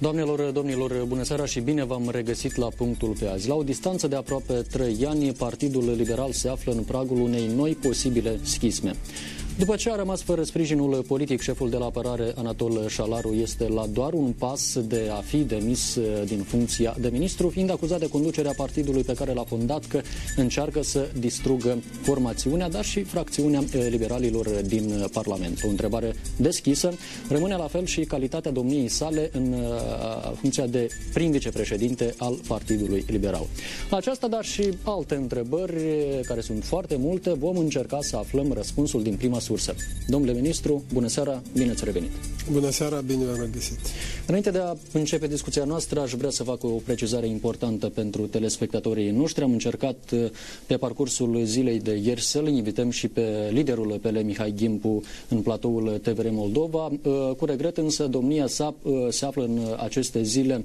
Doamnelor, domnilor, bună seara și bine v-am regăsit la punctul pe azi. La o distanță de aproape 3 ani, Partidul Liberal se află în pragul unei noi posibile schisme. După ce a rămas fără sprijinul politic, șeful de la apărare, Anatol Șalaru, este la doar un pas de a fi demis uh, din funcția de ministru, fiind acuzat de conducerea partidului pe care l-a fondat că încearcă să distrugă formațiunea, dar și fracțiunea uh, liberalilor din Parlament. O întrebare deschisă. Rămâne la fel și calitatea domniei sale în uh, funcția de prim vicepreședinte al Partidului Liberal. La aceasta, dar și alte întrebări, care sunt foarte multe, vom încerca să aflăm răspunsul din prima sursă. Domnule ministru, bună seara, bine ați revenit. Bună seara, bine v-am regăsit. Înainte de a începe discuția noastră, aș vrea să fac o precizare importantă pentru telespectatorii noștri. Am încercat uh, pe parcursul zilei de ieri să-l invităm și pe liderul PL Mihai Gimpu în platoul TVR Moldova. Uh, cu regret însă domnia sa uh, se află în aceste zile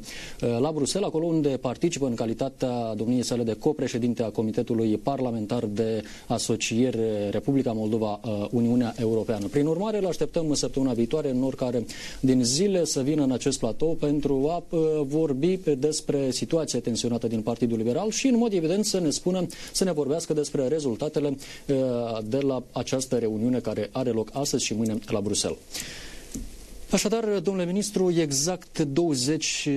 la Bruxelles, acolo unde participă în calitatea domniei sale de copreședinte a Comitetului Parlamentar de Asociere Republica Moldova Uniunea Uniunea Europeană. Prin urmare, îl așteptăm în săptămâna viitoare, în oricare din zile, să vină în acest platou pentru a uh, vorbi despre situația tensionată din Partidul Liberal și, în mod evident, să ne spună, să ne vorbească despre rezultatele uh, de la această reuniune care are loc astăzi și mâine la Bruxelles. Așadar, domnule ministru, exact 20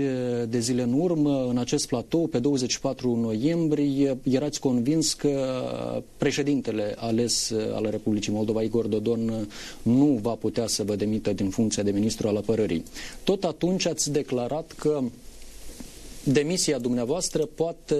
de zile în urmă, în acest platou, pe 24 noiembrie, erați convins că președintele ales al Republicii Moldova, Igor Dodon, nu va putea să vă demită din funcția de ministru al apărării. Tot atunci ați declarat că demisia dumneavoastră poate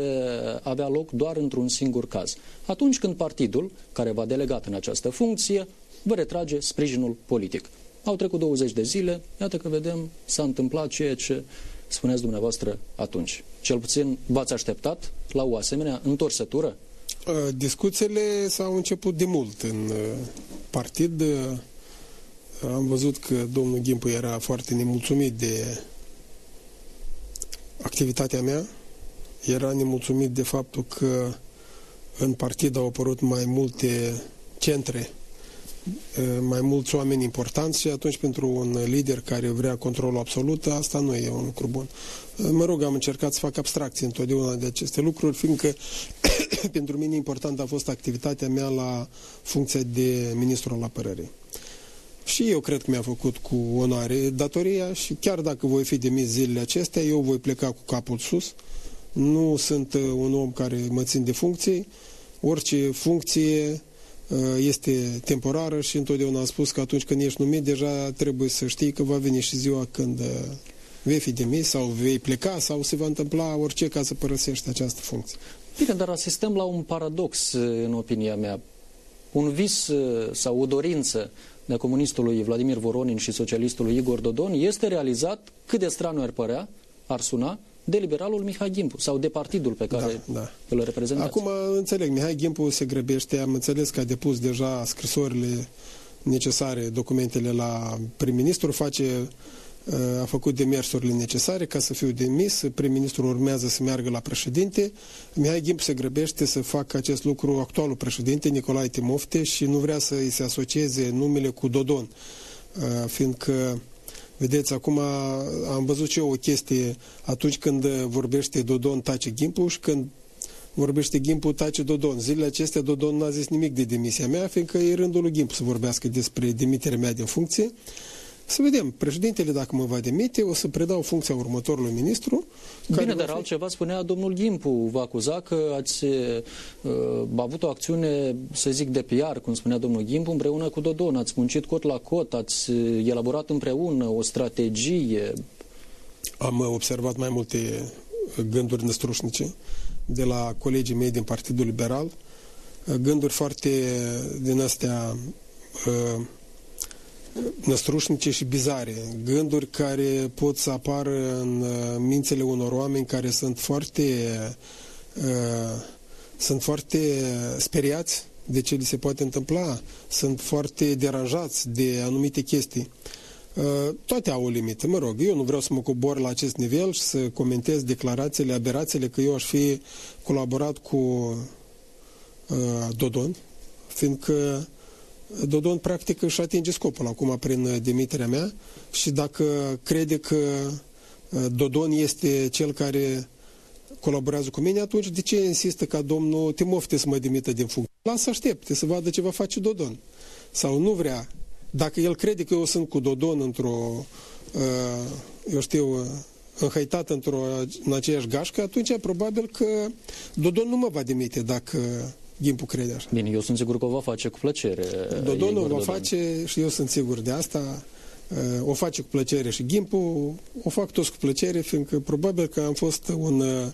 avea loc doar într-un singur caz. Atunci când partidul, care v-a delegat în această funcție, vă retrage sprijinul politic. Au trecut 20 de zile, iată că vedem, s-a întâmplat ceea ce spuneți dumneavoastră atunci. Cel puțin v-ați așteptat la o asemenea întorsătură? Uh, discuțiile s-au început de mult în uh, partid. Uh, am văzut că domnul Gimpu era foarte nemulțumit de activitatea mea. Era nemulțumit de faptul că în partid au apărut mai multe centre mai mulți oameni importanți și atunci pentru un lider care vrea controlul absolut, asta nu e un lucru bun. Mă rog, am încercat să fac abstracție întotdeauna de aceste lucruri, fiindcă pentru mine important a fost activitatea mea la funcția de ministru al apărării. Și eu cred că mi-a făcut cu onoare datoria și chiar dacă voi fi demis zilele acestea, eu voi pleca cu capul sus. Nu sunt un om care mă țin de funcții. Orice funcție Uh, este temporară și întotdeauna am spus că atunci când ești numit, deja trebuie să știi că va veni și ziua când uh, vei fi demis sau vei pleca sau se va întâmpla orice ca să părăsești această funcție. Bine, dar asistăm la un paradox, uh, în opinia mea. Un vis sau o dorință de comunistului Vladimir Voronin și socialistului Igor Dodon este realizat, cât de straniu ar părea, ar suna, de liberalul Mihai Gimpu sau de partidul pe care da, da. îl reprezentați. Acum înțeleg, Mihai Gimpu se grăbește, am înțeles că a depus deja scrisorile necesare, documentele la prim-ministru, face a făcut demersurile necesare ca să fiu demis, prim-ministrul urmează să meargă la președinte, Mihai Gimpu se grăbește să facă acest lucru actualul președinte, Nicolae Timofte, și nu vrea să îi se asocieze numele cu Dodon, fiindcă Vedeți, acum am văzut și eu o chestie atunci când vorbește Dodon, tace Gimpu și când vorbește Gimpu, tace Dodon. Zilele acestea Dodon n-a zis nimic de demisia mea, fiindcă e rândul lui Gimpu să vorbească despre demiterea mea din funcție. Să vedem, președintele dacă mă va demite, o să predau funcția următorului ministru. Bine, dar fi... altceva spunea domnul Gimpu, vă acuza că ați uh, avut o acțiune, să zic, de PR, cum spunea domnul Gimpu, împreună cu Dodon, ați muncit cot la cot, ați elaborat împreună o strategie. Am observat mai multe gânduri năstrușnice de la colegii mei din Partidul Liberal, gânduri foarte din astea uh, năstrușnice și bizare, gânduri care pot să apară în uh, mințele unor oameni care sunt foarte uh, sunt foarte speriați de ce li se poate întâmpla, sunt foarte deranjați de anumite chestii. Uh, toate au o limită, mă rog, eu nu vreau să mă cobor la acest nivel și să comentez declarațiile, aberațiile că eu aș fi colaborat cu uh, Dodon, fiindcă Dodon practic își atinge scopul acum prin demiterea mea și dacă crede că Dodon este cel care colaborează cu mine, atunci de ce insistă ca domnul Timofte să mă dimită din funcție? Lasă aștepte să vadă ce va face Dodon. Sau nu vrea. Dacă el crede că eu sunt cu Dodon într-o, eu știu, înhăitat într-o, în aceeași gașcă, atunci probabil că Dodon nu mă va demite dacă Gimpu crede așa. Bine, eu sunt sigur că o va face cu plăcere. Dodon o va Dodon. face și eu sunt sigur de asta. O face cu plăcere și Gimpu, o fac toți cu plăcere, fiindcă probabil că am fost un uh,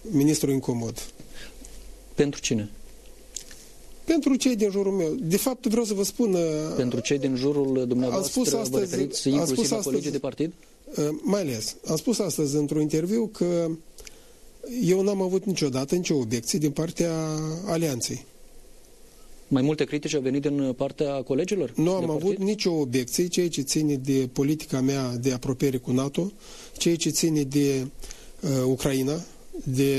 ministru incomod. Pentru cine? Pentru cei din jurul meu. De fapt, vreau să vă spun... Uh, Pentru cei din jurul dumneavoastră, spus astăzi, vă referiți inclusiv spus astăzi, la colegii de partid? Uh, mai ales. Am spus astăzi într-un interviu că eu n-am avut niciodată nicio obiecție din partea alianței. Mai multe critici au venit din partea colegilor? Nu am avut partid? nicio obiecție, ceea ce ține de politica mea de apropiere cu NATO, ceea ce ține de uh, Ucraina, de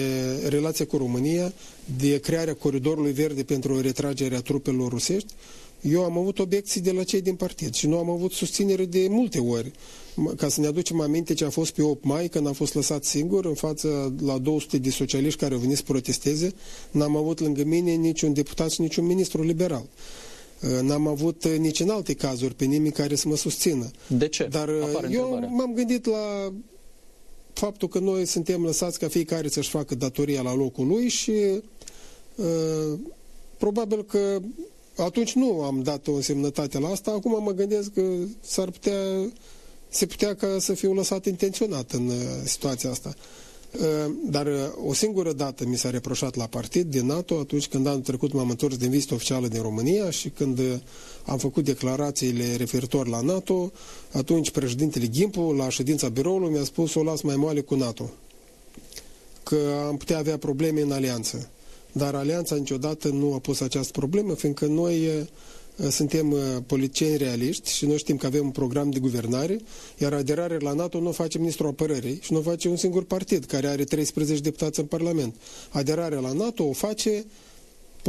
relația cu România, de crearea coridorului verde pentru retragerea trupelor rusești, eu am avut obiecții de la cei din partid și nu am avut susținere de multe ori. Ca să ne aducem aminte ce a fost pe 8 mai, când am fost lăsat singur în față la 200 de socialiști care au venit să protesteze, n-am avut lângă mine niciun deputat și niciun ministru liberal. N-am avut nici în alte cazuri pe nimeni care să mă susțină. De ce? Dar Apare eu m-am gândit la faptul că noi suntem lăsați ca fiecare să-și facă datoria la locul lui și uh, probabil că atunci nu am dat o însemnătate la asta, acum mă gândesc că s-ar putea, se putea ca să fiu lăsat intenționat în uh, situația asta. Uh, dar uh, o singură dată mi s-a reproșat la partid din NATO atunci când anul trecut m-am întors din vizită oficială din România și când am făcut declarațiile referitor la NATO, atunci președintele Gimpu la ședința biroului mi-a spus o las mai moale cu NATO că am putea avea probleme în alianță. Dar alianța niciodată nu a pus această problemă, fiindcă noi suntem politicieni realiști și noi știm că avem un program de guvernare, iar aderarea la NATO nu o face ministrul apărării și nu o face un singur partid care are 13 deputați în Parlament. Aderarea la NATO o face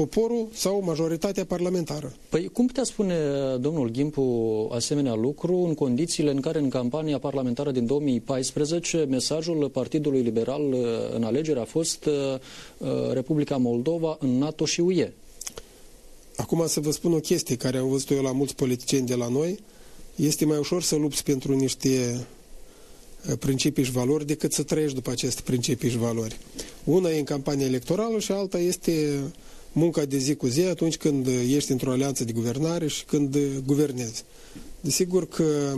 poporul sau majoritatea parlamentară. Păi cum putea spune domnul Gimpu asemenea lucru în condițiile în care în campania parlamentară din 2014 mesajul Partidului Liberal uh, în alegere a fost uh, uh, Republica Moldova în NATO și UE? Acum să vă spun o chestie care am văzut eu la mulți politicieni de la noi. Este mai ușor să lupți pentru niște principii și valori decât să trăiești după aceste principii și valori. Una e în campania electorală și alta este munca de zi cu zi atunci când ești într-o alianță de guvernare și când guvernezi. Desigur că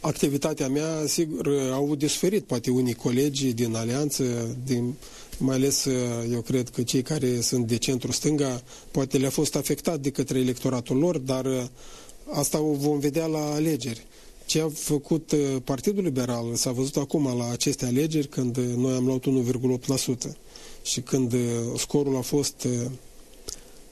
activitatea mea, sigur, au avut de suferit, poate unii colegi din alianță, din, mai ales eu cred că cei care sunt de centru-stânga, poate le-a fost afectat de către electoratul lor, dar asta o vom vedea la alegeri. Ce a făcut Partidul Liberal s-a văzut acum la aceste alegeri, când noi am luat 1,8% și când uh, scorul a fost uh,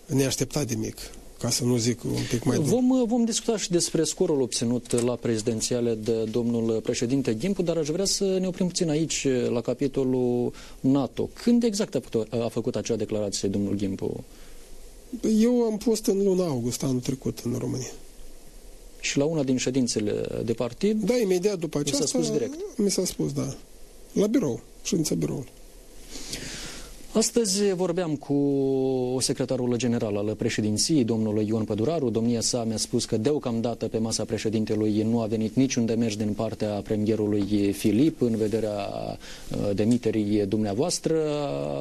neașteptat de mic, ca să nu zic un pic mai dur. Vom, uh, vom discuta și despre scorul obținut la prezidențiale de domnul președinte Gimpu, dar aș vrea să ne oprim puțin aici, la capitolul NATO. Când exact a făcut, a făcut acea declarație domnul Gimpu? Eu am fost în luna august anul trecut în România. Și la una din ședințele de partid? Da, imediat după aceasta mi s-a spus direct. Mi s-a spus, da. La birou, ședința biroului. Astăzi vorbeam cu secretarul general al președinției, domnul Ion Păduraru. Domnia sa mi-a spus că deocamdată pe masa președintelui nu a venit niciun demers din partea premierului Filip în vederea uh, demiterii dumneavoastră.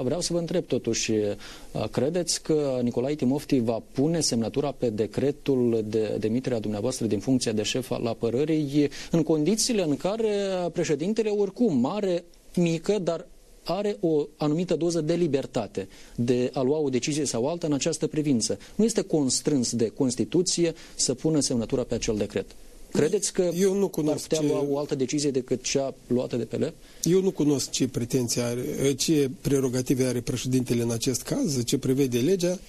Vreau să vă întreb totuși, uh, credeți că Nicolae Timofti va pune semnătura pe decretul de demiterea dumneavoastră din funcția de șef al apărării în condițiile în care președintele oricum are mică, dar are o anumită doză de libertate de a lua o decizie sau alta în această privință. Nu este constrâns de Constituție să pună semnătura pe acel decret. Credeți că Eu nu cunosc ar putea ce... lua o altă decizie decât cea luată de PL? Eu nu cunosc ce pretenții are, ce prerogative are președintele în acest caz, ce prevede legea,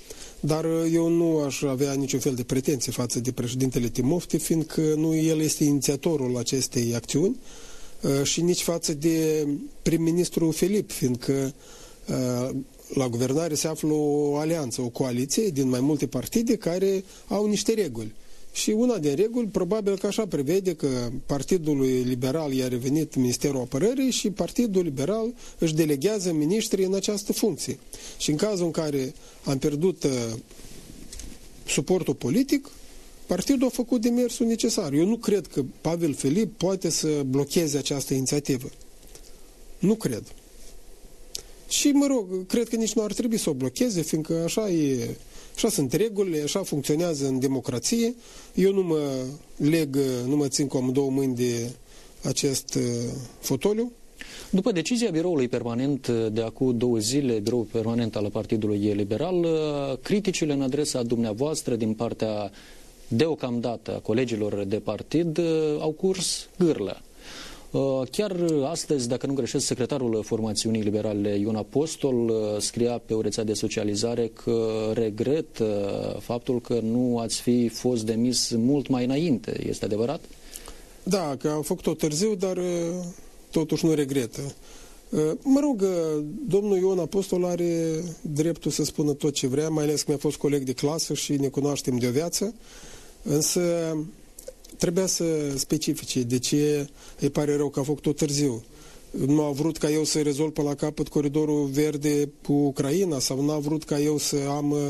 dar eu nu aș avea niciun fel de pretenție față de președintele Timofte, fiindcă nu el este inițiatorul acestei acțiuni, Uh, și nici față de prim-ministru Filip, fiindcă uh, la guvernare se află o alianță, o coaliție din mai multe partide care au niște reguli. Și una din reguli, probabil că așa prevede că Partidul Liberal i-a revenit Ministerul Apărării și Partidul Liberal își delegează ministrii în această funcție. Și în cazul în care am pierdut uh, suportul politic, partidul a făcut demersul necesar. Eu nu cred că Pavel Filip poate să blocheze această inițiativă. Nu cred. Și, mă rog, cred că nici nu ar trebui să o blocheze, fiindcă așa e Așa sunt regulile, așa funcționează în democrație. Eu nu mă leg, nu mă țin cu două mâini de acest uh, fotoliu. După decizia biroului permanent de acum două zile, biroul permanent al Partidului Liberal, uh, criticile în adresa dumneavoastră din partea deocamdată a colegilor de partid uh, au curs gârlă. Uh, chiar astăzi, dacă nu greșesc, secretarul formațiunii liberale Ion Apostol uh, scria pe o rețea de socializare că regret uh, faptul că nu ați fi fost demis mult mai înainte. Este adevărat? Da, că am făcut-o târziu, dar totuși nu regretă. Mă rog, domnul Ion Apostol are dreptul să spună tot ce vrea, mai ales că mi-a fost coleg de clasă și ne cunoaștem de o viață, însă Trebuia să specifice de ce îi pare rău că a făcut-o târziu. Nu a vrut ca eu să rezolv pe la capăt coridorul verde cu Ucraina sau nu a vrut ca eu să am uh,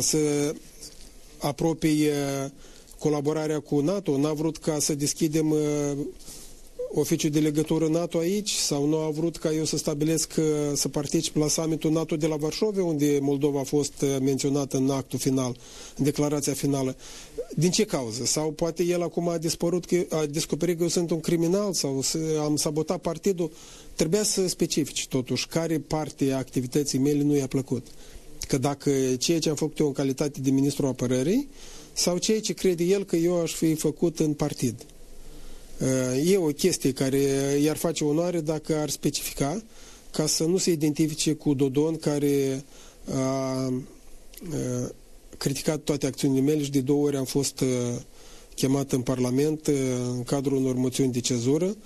să apropii uh, colaborarea cu NATO, n-a vrut ca să deschidem uh, oficiul de legătură NATO aici sau nu a vrut ca eu să stabilesc să particip la summitul NATO de la Varșovia, unde Moldova a fost uh, menționată în actul final, în declarația finală. Din ce cauză? Sau poate el acum a dispărut, că, a descoperit că eu sunt un criminal sau am sabotat partidul. Trebuia să specifici totuși care parte a activității mele nu i-a plăcut. Că dacă ceea ce am făcut eu în calitate de ministru apărării sau ceea ce crede el că eu aș fi făcut în partid. E o chestie care i-ar face onoare dacă ar specifica ca să nu se identifice cu Dodon care a, criticat toate acțiunile mele și de două ori am fost chemat în Parlament în cadrul unor moțiuni de cezură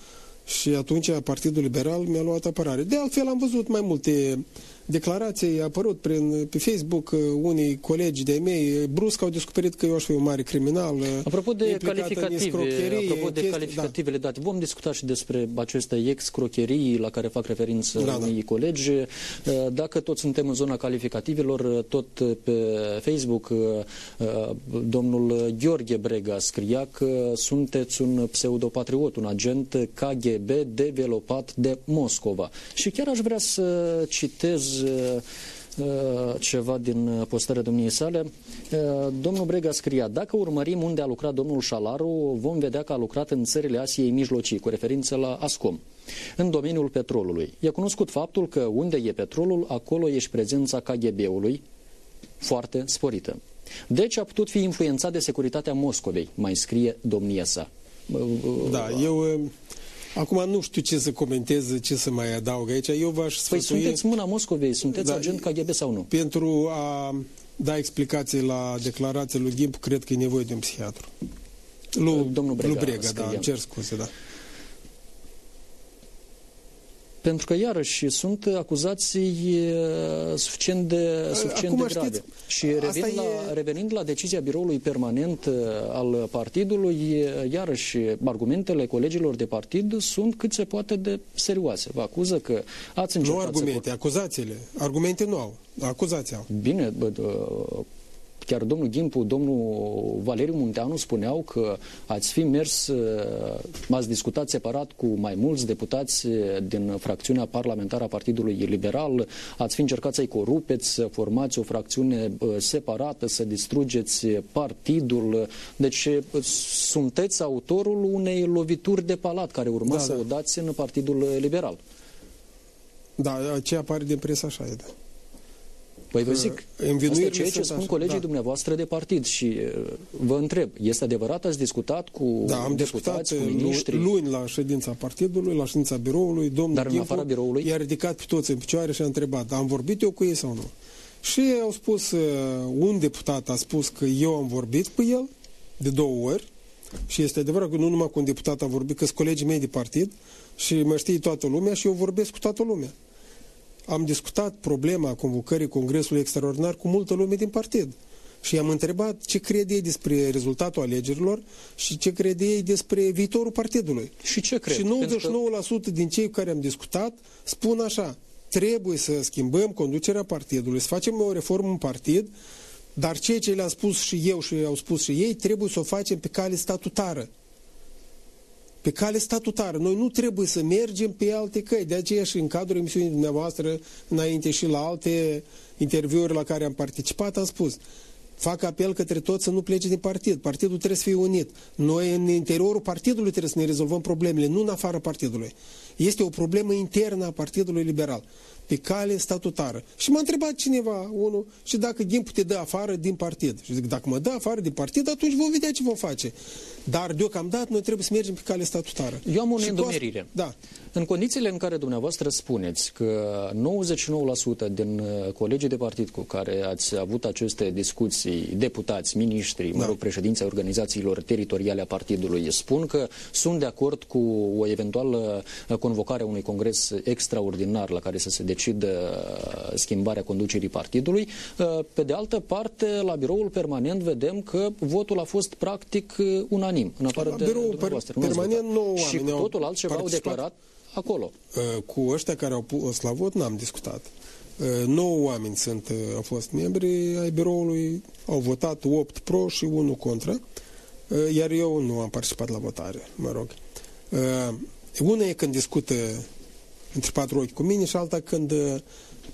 și atunci Partidul Liberal mi-a luat apărare. De altfel am văzut mai multe declarații, a apărut prin, pe Facebook uh, unii colegi de mei, brusc au descoperit că eu aș fi un mare criminal. Uh, apropo de calificative, apropo de chestii, calificativele da. date, vom discuta și despre aceste ex-crocherii la care fac referință da, unii da. colegi. Uh, dacă tot suntem în zona calificativelor, tot pe Facebook, domnul Gheorghe Brega scria că sunteți un pseudopatriot, un agent KGB developat de Moscova. Și chiar aș vrea să citez Uh, uh, ceva din postarea domniei sale. Uh, domnul Brega scria, dacă urmărim unde a lucrat domnul Șalaru, vom vedea că a lucrat în țările Asiei Mijlocii, cu referință la ASCOM, în domeniul petrolului. E cunoscut faptul că unde e petrolul, acolo e și prezența KGB-ului foarte sporită. Deci a putut fi influențat de securitatea Moscovei, mai scrie domnia sa. Da, eu Acum nu știu ce să comentez, ce să mai adaug aici. Eu v-aș păi sfătui... Păi sunteți mâna Moscovei, sunteți da, agent KGB sau nu? Pentru a da explicații la declarația lui Gimp, cred că e nevoie de un psihiatru. Lu, Domnul Brega, lui Brega da, îmi cer scuze, da. Pentru că, iarăși, sunt acuzații suficient de, suficient Acum, de grave. Știți, și revin la, e... revenind la decizia biroului permanent al partidului, iarăși, argumentele colegilor de partid sunt cât se poate de serioase. Vă acuză că ați încercat Nu argumente, să... acuzațiile. Argumente nu au. Acuzația au. Bine, bă, Chiar domnul Gimpu, domnul Valeriu Munteanu spuneau că ați fi mers, m-ați discutat separat cu mai mulți deputați din fracțiunea parlamentară a Partidului Liberal, ați fi încercat să-i corupeți, să formați o fracțiune separată, să distrugeți partidul. Deci sunteți autorul unei lovituri de palat care urma da, să da. o dați în Partidul Liberal. Da, ce apare din presă așa e, da. Păi vă zic, asta e ceea ce spun așa, colegii da. dumneavoastră de partid și vă întreb, este adevărat, ați discutat cu da, am deputați, discutat cu ministri? luni la ședința partidului, la ședința biroului, domnul Dar în afara biroului? i-a ridicat pe toți în picioare și a întrebat, am vorbit eu cu ei sau nu? Și au spus, un deputat a spus că eu am vorbit cu el de două ori și este adevărat că nu numai cu un deputat a vorbit, că sunt colegii mei de partid și mă știe toată lumea și eu vorbesc cu toată lumea am discutat problema convocării Congresului Extraordinar cu multă lume din partid. și i-am întrebat ce crede ei despre rezultatul alegerilor și ce crede ei despre viitorul partidului. Și ce cred? Și 99% că... din cei cu care am discutat spun așa, trebuie să schimbăm conducerea partidului, să facem o reformă în partid, dar ceea ce le-am spus și eu și au spus și ei, trebuie să o facem pe cale statutară. Pe cale statutară. Noi nu trebuie să mergem pe alte căi. De aceea și în cadrul emisiunii dumneavoastră, înainte și la alte interviuri la care am participat, am spus fac apel către toți să nu plece din partid. Partidul trebuie să fie unit. Noi în interiorul partidului trebuie să ne rezolvăm problemele, nu în afara partidului. Este o problemă internă a Partidului Liberal pe cale statutară. Și m-a întrebat cineva, unul, și dacă Gimpu te dă afară din partid. Și zic, dacă mă dă afară din partid, atunci vom vedea ce vom face. Dar deocamdată noi trebuie să mergem pe cale statutară. Eu am o neîndomerire. Da. În condițiile în care dumneavoastră spuneți că 99% din uh, colegii de partid cu care ați avut aceste discuții, deputați, miniștri, da. mă rog, președinții organizațiilor teritoriale a partidului, spun că sunt de acord cu o eventuală convocare a unui congres extraordinar la care să se decidă uh, schimbarea conducerii partidului. Uh, pe de altă parte, la biroul permanent vedem că votul a fost practic unanim, în afară la de biroul dumneavoastră. permanent nu Și totul altceva au declarat acolo. Uh, cu ăștia care au pus la vot n-am discutat. 9 oameni sunt, au fost membri ai biroului, au votat 8 pro și 1 contra, iar eu nu am participat la votare, mă rog. Una e când discută între patru ochi cu mine și alta când uh,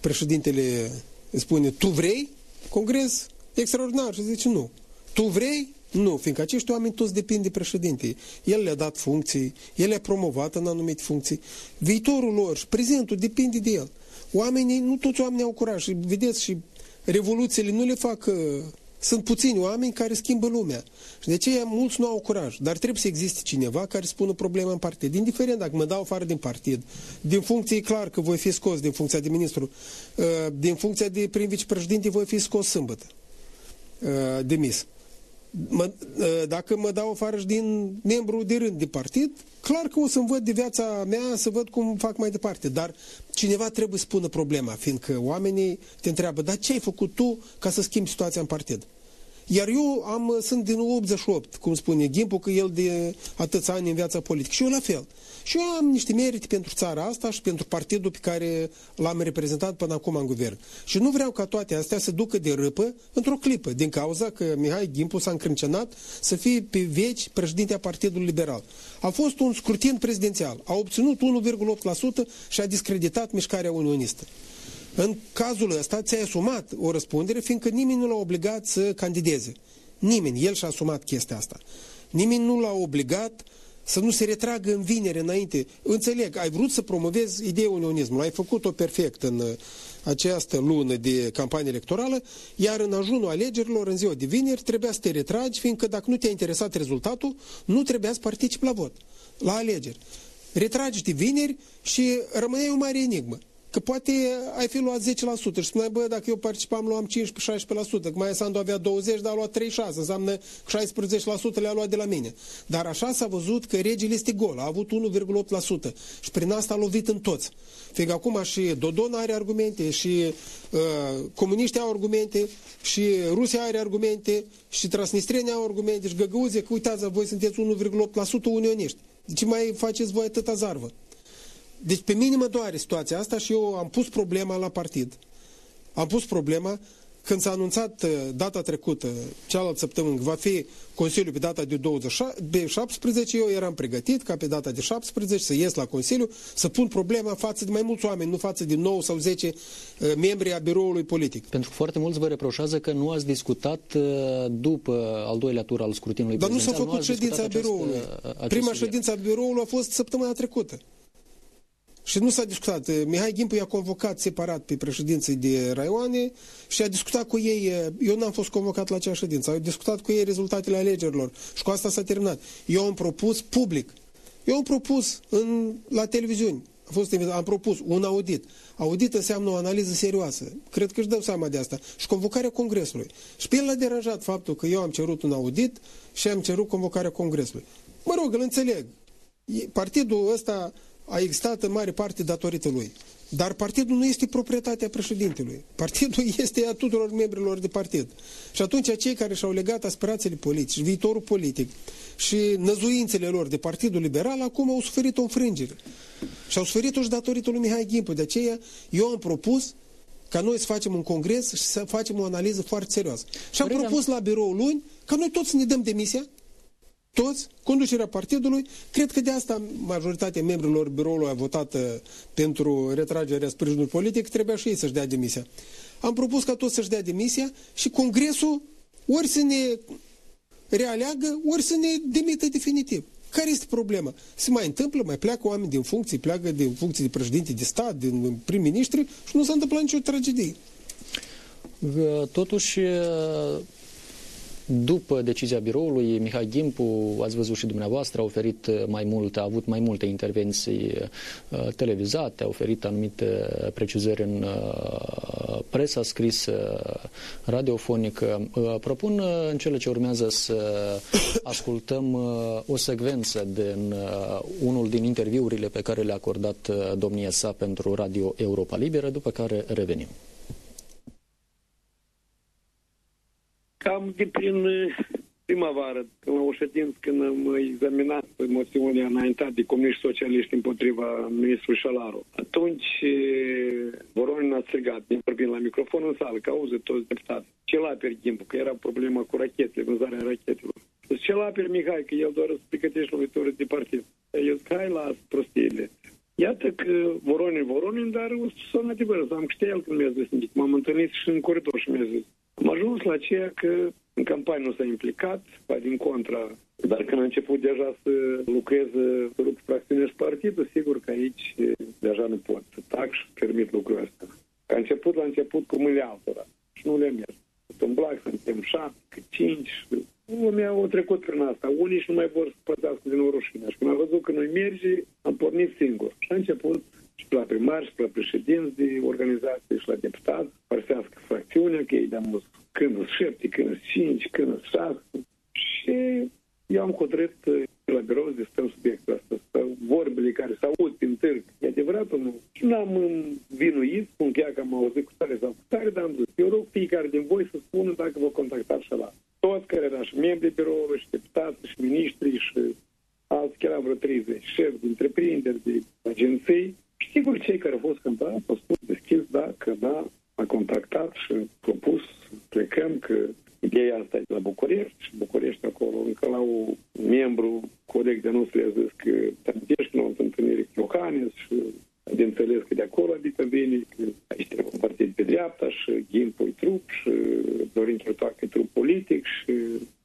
președintele spune tu vrei congres extraordinar și zice nu. Tu vrei? Nu, fiindcă acești oameni toți depind de președinte. El le-a dat funcții, el le-a promovat în anumite funcții. Viitorul lor și prezentul depinde de el. Oamenii, nu toți oamenii au curaj. Și vedeți, și revoluțiile nu le fac uh, sunt puțini oameni care schimbă lumea. Și de aceea mulți nu au curaj. Dar trebuie să existe cineva care spună problema în partid. Indiferent dacă mă dau afară din partid, din funcție e clar că voi fi scos din funcția de ministru, uh, din funcția de prim vicepreședinte voi fi scos sâmbătă, uh, demis mă, ă, dacă mă dau afară și din membru de rând de partid, clar că o să-mi văd de viața mea, să văd cum fac mai departe. Dar cineva trebuie să spună problema, fiindcă oamenii te întreabă, dar ce ai făcut tu ca să schimbi situația în partid? Iar eu am, sunt din 88, cum spune Gimpu, că el de atâția ani în viața politică. Și eu la fel. Și eu am niște merite pentru țara asta și pentru partidul pe care l-am reprezentat până acum în guvern. Și nu vreau ca toate astea să ducă de râpă într-o clipă, din cauza că Mihai Gimpu s-a încrâncenat să fie pe veci președinte a Partidului Liberal. A fost un scrutin prezidențial. A obținut 1,8% și a discreditat mișcarea unionistă. În cazul ăsta ți-ai asumat o răspundere, fiindcă nimeni nu l-a obligat să candideze. Nimeni. El și-a asumat chestia asta. Nimeni nu l-a obligat să nu se retragă în vinere înainte. Înțeleg, ai vrut să promovezi ideea unionismului, ai făcut-o perfect în uh, această lună de campanie electorală, iar în ajunul alegerilor, în ziua de vineri, trebuia să te retragi, fiindcă dacă nu te-a interesat rezultatul, nu trebuia să participi la vot, la alegeri. Retragi-te vineri și rămâneai o mare enigmă că poate ai fi luat 10% și spuneai, bă, dacă eu participam, luam 15-16%, că mai Sandu avea 20, dar a luat 36, înseamnă 16% le-a luat de la mine. Dar așa s-a văzut că regele este gol, a avut 1,8% și prin asta a lovit în toți. Fiindcă acum și Dodon are argumente, și uh, comuniștii au argumente, și Rusia are argumente, și Transnistria au argumente, și Găgăuze, că uitați, voi sunteți 1,8% unioniști. De ce mai faceți voi atâta zarvă? Deci pe mine mă doare situația asta și eu am pus problema la partid. Am pus problema când s-a anunțat uh, data trecută, cealaltă săptămână, va fi Consiliul pe data de, 20, de 17, eu eram pregătit ca pe data de 17 să ies la Consiliu, să pun problema față de mai mulți oameni, nu față de 9 sau 10 uh, membri a biroului politic. Pentru că foarte mulți vă reproșează că nu ați discutat uh, după al doilea tur al scrutinului Dar nu s-a făcut ședința biroului. Prima ședință a biroului a fost săptămâna trecută. Și nu s-a discutat. Mihai Gimpu i-a convocat separat pe președinții de raioane și a discutat cu ei. Eu n-am fost convocat la acea ședință. Au discutat cu ei rezultatele alegerilor și cu asta s-a terminat. Eu am propus public. Eu am propus în, la televiziuni. A fost, am propus un audit. Audit înseamnă o analiză serioasă. Cred că își dau seama de asta. Și convocarea Congresului. Și pe el l-a deranjat faptul că eu am cerut un audit și am cerut convocarea Congresului. Mă rog, îl înțeleg. Partidul ăsta a existat în mare parte datorită lui. Dar partidul nu este proprietatea președintelui. Partidul este a tuturor membrilor de partid. Și atunci cei care și-au legat aspirațiile politice, viitorul politic și năzuințele lor de Partidul Liberal, acum au suferit o înfrângere. Și au suferit-o și datorită lui Mihai Gimpu. De aceea eu am propus ca noi să facem un congres și să facem o analiză foarte serioasă. Și am propus la biroul luni ca noi toți să ne dăm demisia toți, conducerea partidului, cred că de asta majoritatea membrilor biroului a votat uh, pentru retragerea sprijinului politic, trebuia și ei să-și dea demisia. Am propus ca toți să-și dea demisia și Congresul ori să ne realeagă, ori să ne demită definitiv. Care este problema? Se mai întâmplă, mai pleacă oameni din funcții, pleacă din funcții de președinte de stat, din prim-ministri și nu s-a întâmplat nicio tragedie. Totuși, după decizia biroului, Mihai Gimpu, ați văzut și dumneavoastră, a oferit mai multe, a avut mai multe intervenții uh, televizate, a oferit anumite precizări în uh, presa scrisă, radiofonică. Uh, propun uh, în cele ce urmează să ascultăm uh, o secvență din uh, unul din interviurile pe care le-a acordat uh, domnia sa pentru Radio Europa Liberă, după care revenim. Cam de prin uh, primăvară, la o ședință când am examinat moțiunea înaintat de comuniști socialiști împotriva ministrului Șalaru. Atunci uh, Voronin a strigat, din vorbind la microfon în sală, că auzi toți deputați. Ce la timpul, că era problema cu rachetele, vânzarea rachetelor. Ce la Mihai, că el doar să pregătești lovituri de partid. Eu zic, hai las prostiile. Iată că Voronin, Voronin, dar o să adevăr, am că el când mi-a zis, m-am întâlnit și în coridor și mi-a zis, am ajuns la ceea că în campanie nu s-a implicat, ba din contra. Dar când a început deja să lucreze rup fracțiune și partidul, sigur că aici deja nu pot să tac și permit lucrul ăsta. A început la început cu mâinile altora și nu le mers. Sunt blac, suntem șapte, cinci. Lumea au trecut prin asta. Unii și nu mai vor să păzească din o rușine. Și când am văzut că noi merge, am pornit singur. Și a început și la primari, și la președinți de organizații, și la deputați, părsească fracțiunea, că ei de-am când sunt șapte, când sunt cinci, când sunt șase. Și eu am hotărât la birou să discutăm subiectul ăsta, să vorbele care se aud prin târg, e adevărat nu? Și n-am vinuit, spun chiar că am auzit cu tare sau cu tare, dar am zis, eu rog fiecare din voi să spună dacă vă contactați și la toți care erau și membri biroului, și deputați, și miniștri, și alți chiar vreo 30 șefi de întreprinderi, de agenții, și sigur, cei care au fost cântați au spus deschis da, că da, a contactat și propus plecăm, că ideea asta e la București și București acolo încă la un membru, coleg de nostru i-a zis că te nu o întâlnire cu Iohannes și de înțeles că de acolo adică bine, că aici trebuie un partid pe dreapta și Ghimpul trup și Dorin Chiotoacă trup politic și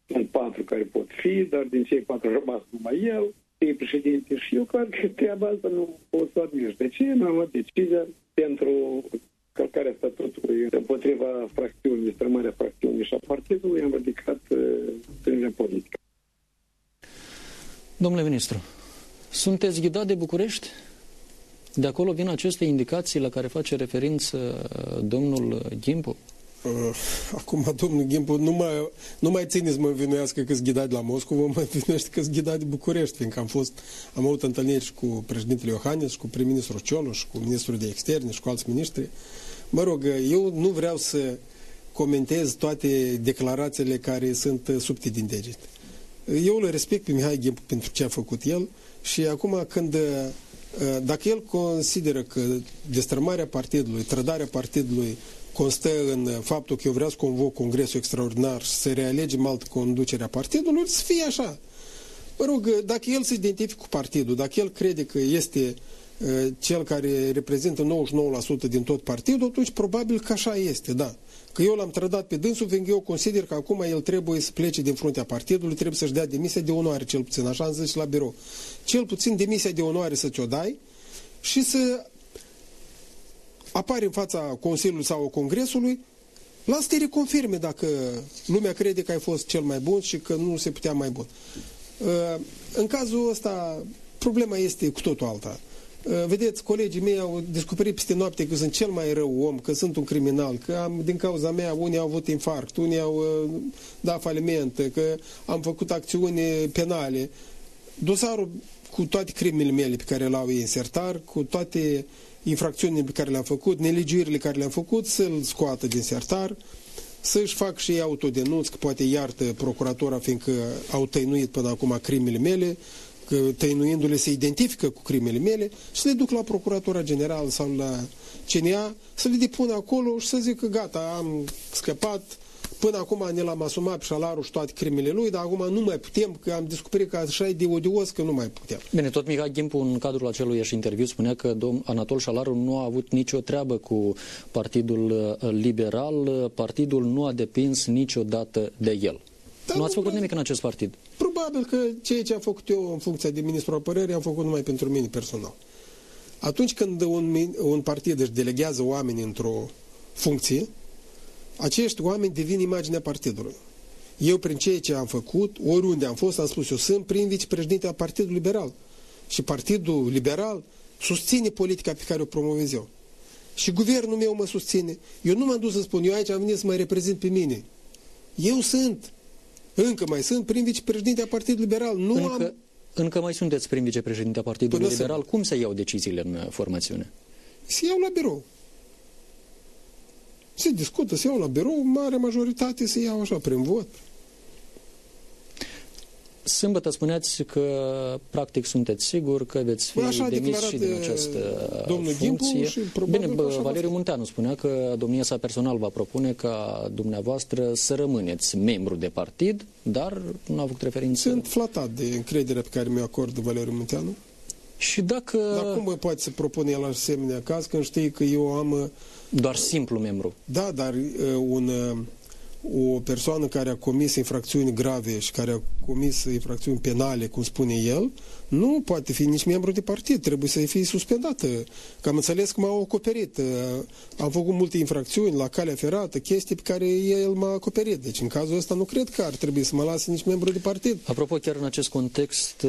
sunt patru care pot fi, dar din cei patru rămas numai el e președinte și eu. Cred că treaba asta nu pot să admir. De ce? Mi-am luat decizia pentru călcarea statutului împotriva fracțiunii, strămarea fracțiunii și a partidului, am ridicat uh, politică. Domnule ministru, sunteți ghidat de București? De acolo vin aceste indicații la care face referință uh, domnul Gimpu? Uh, acum, domnul Gimpu, nu mai, nu mai țineți să mă învinuiască că ghidat la Moscova, mă învinuiește că ghidat de București, fiindcă am fost, am avut întâlniri și cu președintele Iohannis, și cu prim-ministrul Cioloș, cu ministrul de externe și cu alți ministri. Mă rog, eu nu vreau să comentez toate declarațiile care sunt subte din deget. Eu îl respect pe Mihai Gimpu pentru ce a făcut el și acum când dacă el consideră că destrămarea partidului, trădarea partidului constă în faptul că eu vreau să convoc congresul extraordinar și să realegem altă conducere a partidului, să fie așa. Mă rog, dacă el se identifică cu partidul, dacă el crede că este uh, cel care reprezintă 99% din tot partidul, atunci probabil că așa este, da. Că eu l-am trădat pe dânsul, fiindcă eu consider că acum el trebuie să plece din fruntea partidului, trebuie să-și dea demisia de onoare, cel puțin, așa am zis la birou. Cel puțin demisia de onoare să ți-o dai și să apare în fața Consiliului sau Congresului, lasă să te reconfirme dacă lumea crede că ai fost cel mai bun și că nu se putea mai bun. Uh, în cazul ăsta, problema este cu totul alta. Uh, vedeți, colegii mei au descoperit peste noapte că sunt cel mai rău om, că sunt un criminal, că am, din cauza mea unii au avut infarct, unii au uh, dat faliment, că am făcut acțiuni penale. Dosarul cu toate crimele mele pe care le au insertar, cu toate infracțiunile pe care le-am făcut, nelegiurile care le-am făcut, să-l scoată din sertar, să-și fac și ei autodenunț, că poate iartă procuratura, fiindcă au tăinuit până acum crimele mele, că tăinuindu-le se identifică cu crimele mele și să le duc la Procuratura Generală sau la CNA, să le depună acolo și să zic că gata, am scăpat, Până acum ne l-am asumat șalarul și toate crimele lui, dar acum nu mai putem, că am descoperit că așa e de odios că nu mai putem. Bine, tot Mihai Gimpu în cadrul acelui interviu spunea că domn Anatol Șalaru nu a avut nicio treabă cu Partidul uh, Liberal, partidul nu a depins niciodată de el. Dar nu ați făcut nimic în acest partid? Probabil că ceea ce am făcut eu în funcția de ministru apărării am făcut numai pentru mine personal. Atunci când un, un partid își delegează oameni într-o funcție, acești oameni devin imaginea partidului. Eu, prin ceea ce am făcut, oriunde am fost, am spus, eu sunt prin vicepreședinte al Partidului Liberal. Și Partidul Liberal susține politica pe care o promovez eu. Și guvernul meu mă susține. Eu nu m-am dus să spun, eu aici am venit să mă reprezint pe mine. Eu sunt, încă mai sunt, prin vicepreședinte al Partidului Liberal. Nu încă, am... încă mai sunteți prin vicepreședinte al Partidului Până Liberal. Să... Cum se iau deciziile în uh, formațiune? Se iau la birou. Se discută, se iau la birou, mare majoritate se iau așa, prin vot. Sâmbătă spuneați că practic sunteți sigur că veți fi așa demis și din această domnul funcție. Și Bine, Valeriu Munteanu spunea că domnia sa personal va propune ca dumneavoastră să rămâneți membru de partid, dar nu a avut referință. Sunt flatat de încrederea pe care mi-o acordă Valeriu Munteanu. Și dacă... Dar cum poate să propune el asemenea caz când știi că eu am doar simplu membru. Da, dar uh, un, uh, o persoană care a comis infracțiuni grave și care a comis infracțiuni penale, cum spune el, nu poate fi nici membru de partid, trebuie să fie suspendată. Că am înțeles că m-au acoperit. Uh, am făcut multe infracțiuni la calea ferată, chestii pe care el m-a acoperit. Deci în cazul ăsta nu cred că ar trebui să mă lase nici membru de partid. Apropo, chiar în acest context,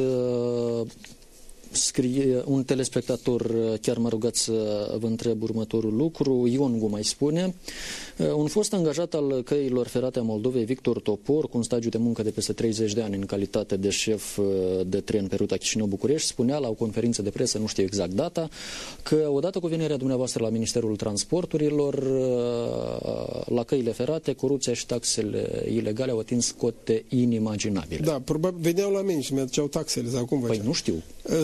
scrie un telespectator, chiar m-a rugat să vă întreb următorul lucru. Ion Gu mai spune, un fost angajat al căilor ferate a Moldovei, Victor Topor, cu un stagiu de muncă de peste 30 de ani în calitate de șef de tren pe ruta Chișinău-București, spunea la o conferință de presă, nu știu exact data, că odată cu venirea dumneavoastră la Ministerul Transporturilor, la căile ferate, corupția și taxele ilegale au atins cote inimaginabile. Da, probabil veneau la mine și mi-aduceau taxele, sau cum Păi nu știu.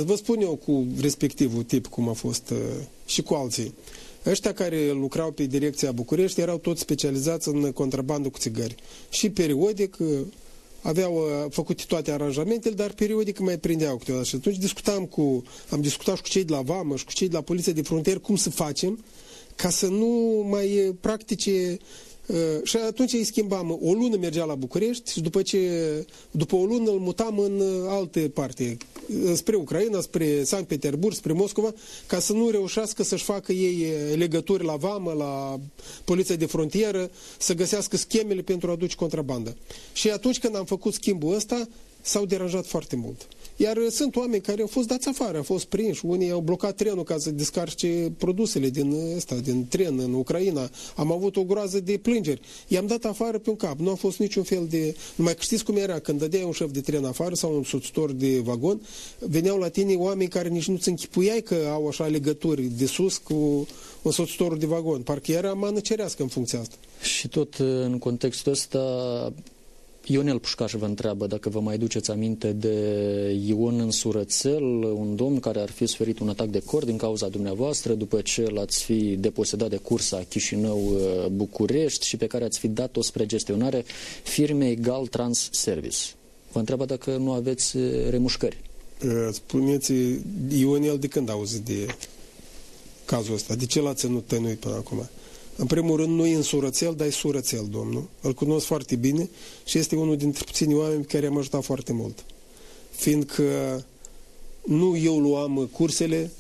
Vă spun eu cu respectivul tip cum a fost uh, și cu alții. Ăștia care lucrau pe direcția București erau toți specializați în contrabandă cu țigări. Și periodic uh, aveau uh, făcut toate aranjamentele, dar periodic mai prindeau câteodată. Și atunci discutam cu, am discutat și cu cei de la Vamă și cu cei de la Poliția de Frontieră cum să facem ca să nu mai practice Uh, și atunci îi schimbam. O lună mergea la București și după, ce, după o lună îl mutam în uh, alte parte, uh, spre Ucraina, spre Sankt Petersburg, spre Moscova, ca să nu reușească să-și facă ei legături la vamă, la poliția de frontieră, să găsească schemele pentru a duce contrabandă. Și atunci când am făcut schimbul ăsta, s-au deranjat foarte mult. Iar sunt oameni care au fost dați afară, au fost prinși, unii au blocat trenul ca să descarce produsele din, ăsta, din tren în Ucraina. Am avut o groază de plângeri. I-am dat afară pe un cap. Nu a fost niciun fel de... Numai că știți cum era, când dădeai un șef de tren afară sau un soțutor de vagon, veneau la tine oameni care nici nu-ți închipuiai că au așa legături de sus cu un soțutor de vagon. Parcă era mană cerească în funcția asta. Și tot în contextul ăsta Ionel Pușcaș vă întreabă dacă vă mai duceți aminte de Ion în Surățel, un domn care ar fi suferit un atac de cor din cauza dumneavoastră după ce l-ați fi deposedat de cursa Chișinău-București uh, și pe care ați fi dat-o spre gestionare firmei Gal Trans Service. Vă întreabă dacă nu aveți uh, remușcări. Uh, spuneți, Ionel de când auzi de cazul ăsta? De ce l-a ținut tăinuit până acum? În primul rând, nu e în surățel, dar e surățel, domnul. Îl cunosc foarte bine și este unul dintre puținii oameni pe care i-am ajutat foarte mult. Fiindcă nu eu luam cursele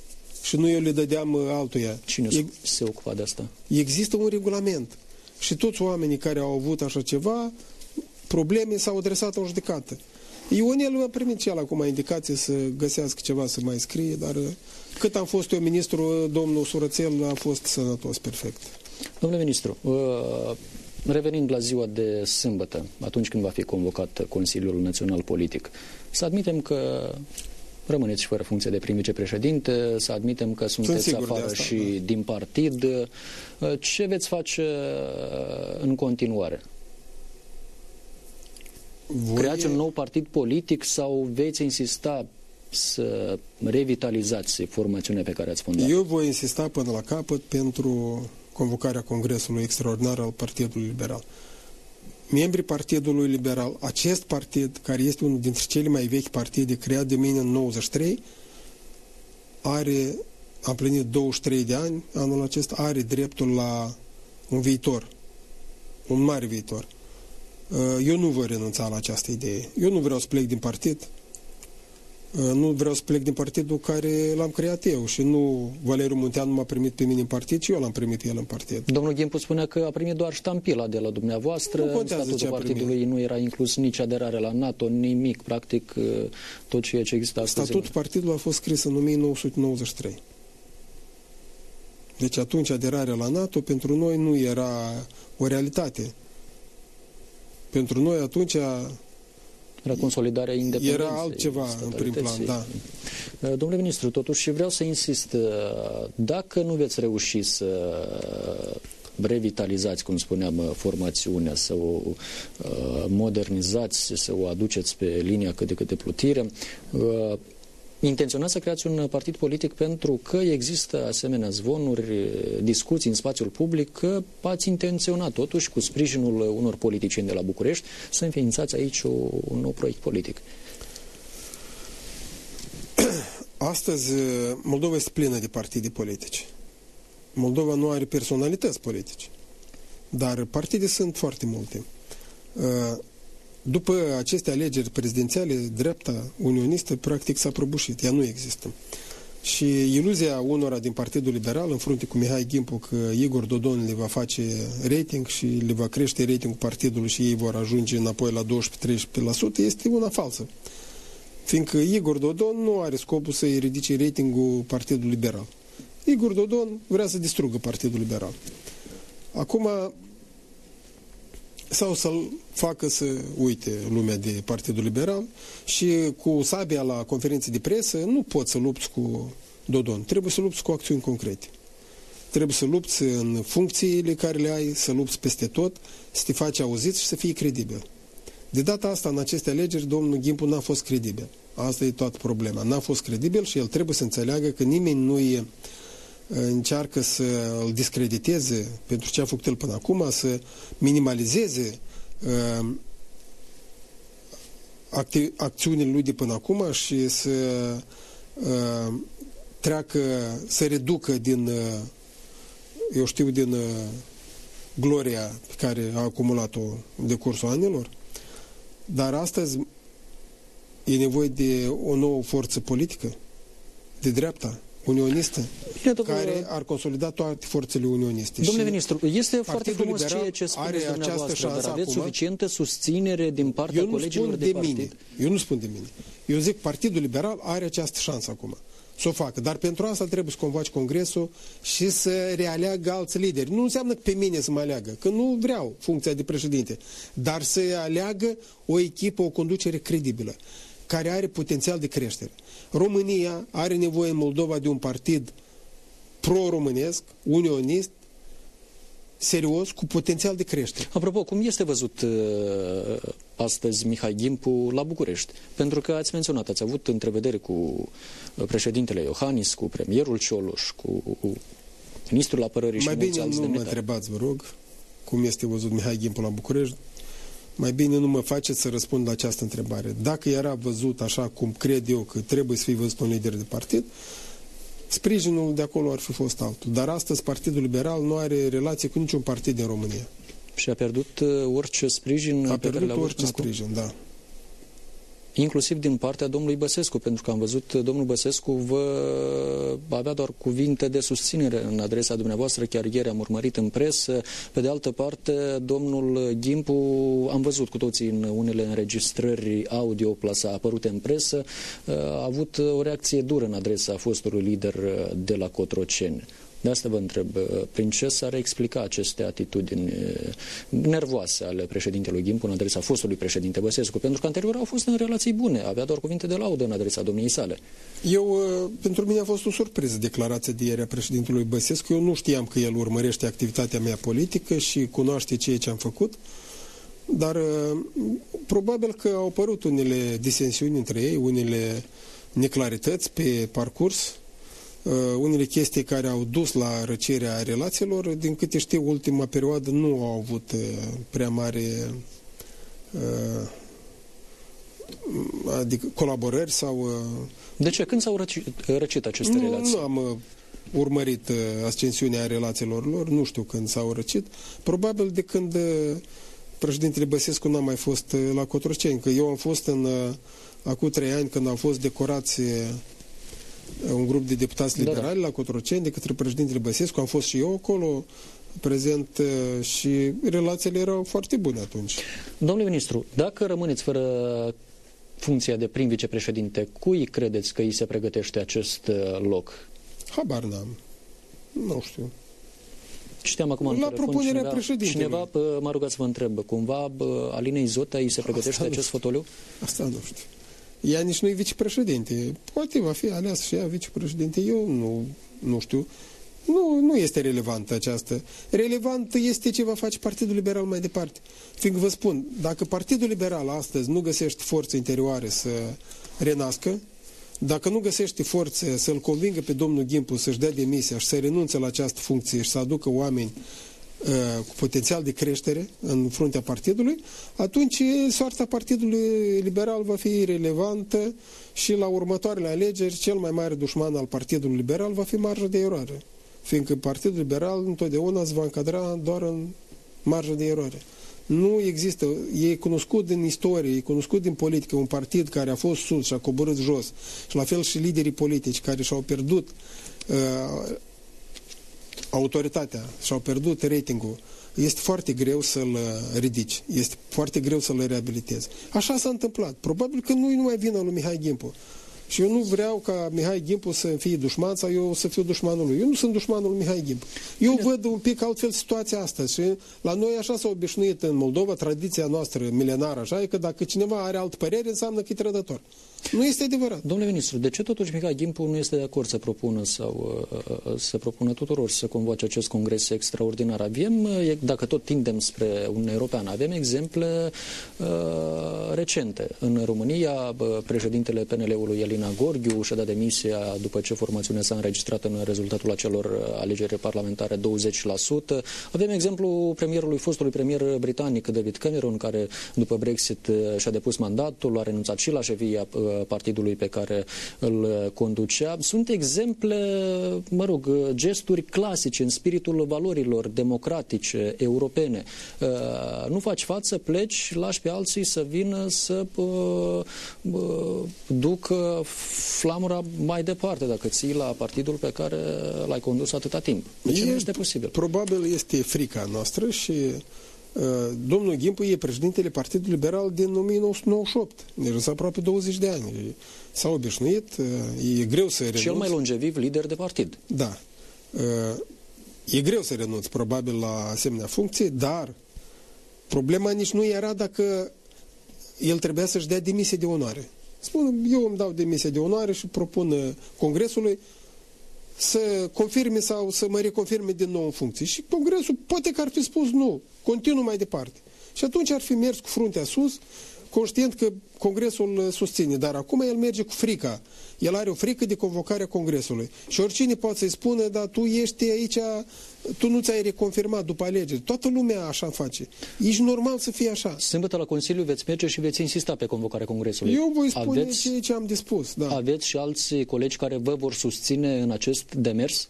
și nu eu le dădeam altuia. Cine e, se ocupa de asta? Există un regulament. Și toți oamenii care au avut așa ceva, probleme s-au adresat în judecată. Ionel a primit și el acum indicație să găsească ceva să mai scrie, dar cât am fost eu ministru, domnul Surățel a fost sănătos perfect. Domnule ministru, uh, revenind la ziua de sâmbătă, atunci când va fi convocat Consiliul Național Politic, să admitem că rămâneți fără funcție de prim vicepreședinte, să admitem că sunteți afară asta, și da. din partid. Ce veți face în continuare? Voi... Creați un nou partid politic sau veți insista să revitalizați formațiunea pe care ați fondat? Eu voi insista până la capăt pentru convocarea Congresului Extraordinar al Partidului Liberal. Membrii Partidului Liberal, acest partid, care este unul dintre cele mai vechi partide creat de mine în 93, are, a plinit 23 de ani anul acesta, are dreptul la un viitor, un mare viitor. Eu nu voi renunța la această idee. Eu nu vreau să plec din partid, Uh, nu vreau să plec din partidul care l-am creat eu și nu Valeriu Munteanu m-a primit pe mine în partid și eu l-am primit el în partid. Domnul Ghimpu spunea că a primit doar ștampila de la dumneavoastră. Nu în statutul partidului nu era inclus nici aderare la NATO, nimic, practic uh, tot ceea ce există astăzi. Statutul partidului a fost scris în 1993. Deci atunci aderarea la NATO pentru noi nu era o realitate. Pentru noi atunci era consolidarea independenței. Era altceva în prim plan, da. Uh, domnule ministru, totuși vreau să insist, uh, dacă nu veți reuși să revitalizați, cum spuneam, uh, formațiunea, să o modernizați, să o aduceți pe linia cât de cât de plutire, intenționați să creați un partid politic pentru că există asemenea zvonuri, discuții în spațiul public că ați intenționat totuși cu sprijinul unor politicieni de la București să înființați aici o, un nou proiect politic. Astăzi Moldova este plină de partide politice. Moldova nu are personalități politice, dar partide sunt foarte multe. După aceste alegeri prezidențiale, dreapta unionistă practic s-a prăbușit, ea nu există. Și iluzia unora din Partidul Liberal, în frunte cu Mihai Gimpu, că Igor Dodon le va face rating și le va crește ratingul partidului și ei vor ajunge înapoi la 12-13%, este una falsă. Fiindcă Igor Dodon nu are scopul să-i ridice ratingul Partidului Liberal. Igor Dodon vrea să distrugă Partidul Liberal. Acum, sau să-l facă să uite lumea de Partidul Liberal și cu sabia la conferințe de presă nu poți să lupți cu Dodon. Trebuie să lupți cu acțiuni concrete. Trebuie să lupți în funcțiile care le ai, să lupți peste tot, să te faci auzit și să fii credibil. De data asta, în aceste alegeri, domnul Gimpu n-a fost credibil. Asta e toată problema. N-a fost credibil și el trebuie să înțeleagă că nimeni nu e încearcă să îl discrediteze pentru ce a făcut el până acum, să minimalizeze uh, acti acțiunile lui de până acum și să uh, treacă, să reducă din, uh, eu știu, din uh, gloria pe care a acumulat-o în decursul anilor. Dar astăzi e nevoie de o nouă forță politică de dreapta unionistă Bine, care ar consolida toate forțele unioniste. Domnule ministru, este foarte frumos ceea ce spuneți dumneavoastră, dar aveți acum, suficientă susținere din partea eu colegilor de, de partid? Mine, eu nu spun de mine. Eu zic Partidul Liberal are această șansă acum să o facă. Dar pentru asta trebuie să convoci congresul și să realeagă alți lideri. Nu înseamnă că pe mine să mă aleagă, că nu vreau funcția de președinte, dar să aleagă o echipă, o conducere credibilă care are potențial de creștere. România are nevoie în Moldova de un partid pro-românesc, unionist, serios, cu potențial de creștere. Apropo, cum este văzut uh, astăzi Mihai Gimpu la București? Pentru că ați menționat, ați avut întrevedere cu uh, președintele Iohannis, cu premierul Cioloș, cu, cu ministrul apărării Mai și bine nu mă întrebați, vă rog, cum este văzut Mihai Gimpu la București mai bine nu mă faceți să răspund la această întrebare. Dacă era văzut așa cum cred eu că trebuie să fie văzut un lider de partid, sprijinul de acolo ar fi fost altul. Dar astăzi Partidul Liberal nu are relație cu niciun partid din România. Și a pierdut uh, orice sprijin? A pierdut orice sprijin, da inclusiv din partea domnului Băsescu, pentru că am văzut domnul Băsescu vă avea doar cuvinte de susținere în adresa dumneavoastră, chiar ieri am urmărit în presă. Pe de altă parte, domnul Gimpu, am văzut cu toții în unele înregistrări audio plasa apărute în presă, a avut o reacție dură în adresa fostului lider de la Cotroceni. De asta vă întreb, prin ce s-ar explica aceste atitudini nervoase ale președintelui Gimpu în adresa fostului președinte Băsescu? Pentru că anterior au fost în relații bune, avea doar cuvinte de laudă în adresa domniei sale. Eu, pentru mine a fost o surpriză declarația de ieri a președintelui Băsescu. Eu nu știam că el urmărește activitatea mea politică și cunoaște ceea ce am făcut. Dar probabil că au apărut unele disensiuni între ei, unele neclarități pe parcurs, uh, unele chestii care au dus la răcirea relațiilor. Din câte știu, ultima perioadă nu au avut uh, prea mare uh, adică colaborări sau... De ce? Când s-au răcit, răcit aceste nu, relații? Nu am urmărit ascensiunea relațiilor lor, nu știu când s-au răcit. Probabil de când președintele Băsescu n-a mai fost la Cotroceni, că eu am fost în acum trei ani când au fost decorați un grup de deputați liberali da, da. la Cotroceni de către președintele Băsescu, am fost și eu acolo prezent și relațiile erau foarte bune atunci. Domnule ministru, dacă rămâneți fără funcția de prim vicepreședinte, cui credeți că îi se pregătește acest loc? Habar n-am. Nu știu. Știam acum La propunerea cineva, președintelui. Cineva m-a rugat să vă întreb, cumva Alinei Zota îi se pregătește Asta acest fotoliu? Asta nu știu. Ea nici nu e vicepreședinte. Poate va fi aleas și ea vicepreședinte. Eu nu, nu știu. Nu, nu este relevantă această. Relevant este ce va face Partidul Liberal mai departe. Fiindcă vă spun, dacă Partidul Liberal astăzi nu găsește forțe interioare să renască, dacă nu găsește forțe să-l convingă pe domnul Gimpu să-și dea demisia și să renunțe la această funcție și să aducă oameni Uh, cu potențial de creștere în fruntea partidului, atunci soarta Partidului Liberal va fi relevantă și la următoarele alegeri cel mai mare dușman al Partidului Liberal va fi marja de eroare. Fiindcă Partidul Liberal întotdeauna se va încadra doar în marja de eroare. Nu există, e cunoscut din istorie, e cunoscut din politică un partid care a fost sus și a coborât jos și la fel și liderii politici care și-au pierdut uh, autoritatea și-au pierdut ratingul, este foarte greu să-l uh, ridici, este foarte greu să-l reabilitezi. Așa s-a întâmplat. Probabil că nu-i numai vina lui Mihai Gimpu. Și eu nu vreau ca Mihai Gimpu să fie dușman sau eu să fiu dușmanul lui. Eu nu sunt dușmanul lui Mihai Gimpu. Eu Bine. văd un pic altfel situația asta și la noi așa s-a obișnuit în Moldova, tradiția noastră milenară așa, e că dacă cineva are alt părere, înseamnă că e trădător. Nu este adevărat. Domnule ministru, de ce totuși Mihai Gimpu nu este de acord să propună sau uh, uh, să propună tuturor să convoace acest congres extraordinar? Avem, uh, dacă tot tindem spre Uniunea Europeană, avem exemple uh, recente. În România, președintele PNL-ului Elina Gorghiu și-a dat demisia după ce formațiunea s-a înregistrat în rezultatul acelor alegeri parlamentare 20%. Avem exemplu premierului, fostului premier britanic David Cameron, care după Brexit și-a depus mandatul, a renunțat și la șefia partidului pe care îl conducea. Sunt exemple, mă rog, gesturi clasice în spiritul valorilor democratice europene. Uh, nu faci față, pleci, lași pe alții să vină să uh, uh, ducă flamura mai departe dacă ții la partidul pe care l-ai condus atâta timp. De ce e, nu este posibil? Probabil este frica noastră și Uh, domnul Gimpu e președintele Partidului Liberal din 1998, deci sunt aproape 20 de ani. S-a obișnuit, uh, e greu să renunți. Cel mai longeviv lider de partid. Da. Uh, e greu să renunți, probabil, la asemenea funcție, dar problema nici nu era dacă el trebuia să-și dea demisie de onoare. Spune, eu îmi dau demisia de onoare și propun Congresului să confirme sau să mă reconfirme din nou în funcție. Și Congresul poate că ar fi spus nu, continuă mai departe. Și atunci ar fi mers cu fruntea sus, conștient că Congresul susține, dar acum el merge cu frica. El are o frică de convocarea Congresului. Și oricine poate să-i spună, dar tu ești aici, tu nu ți-ai reconfirmat după alegeri. Toată lumea așa face. Ești normal să fie așa. Sâmbătă la Consiliu veți merge și veți insista pe convocarea Congresului. Eu voi spune aveți, ce am dispus. Da. Aveți și alți colegi care vă vor susține în acest demers?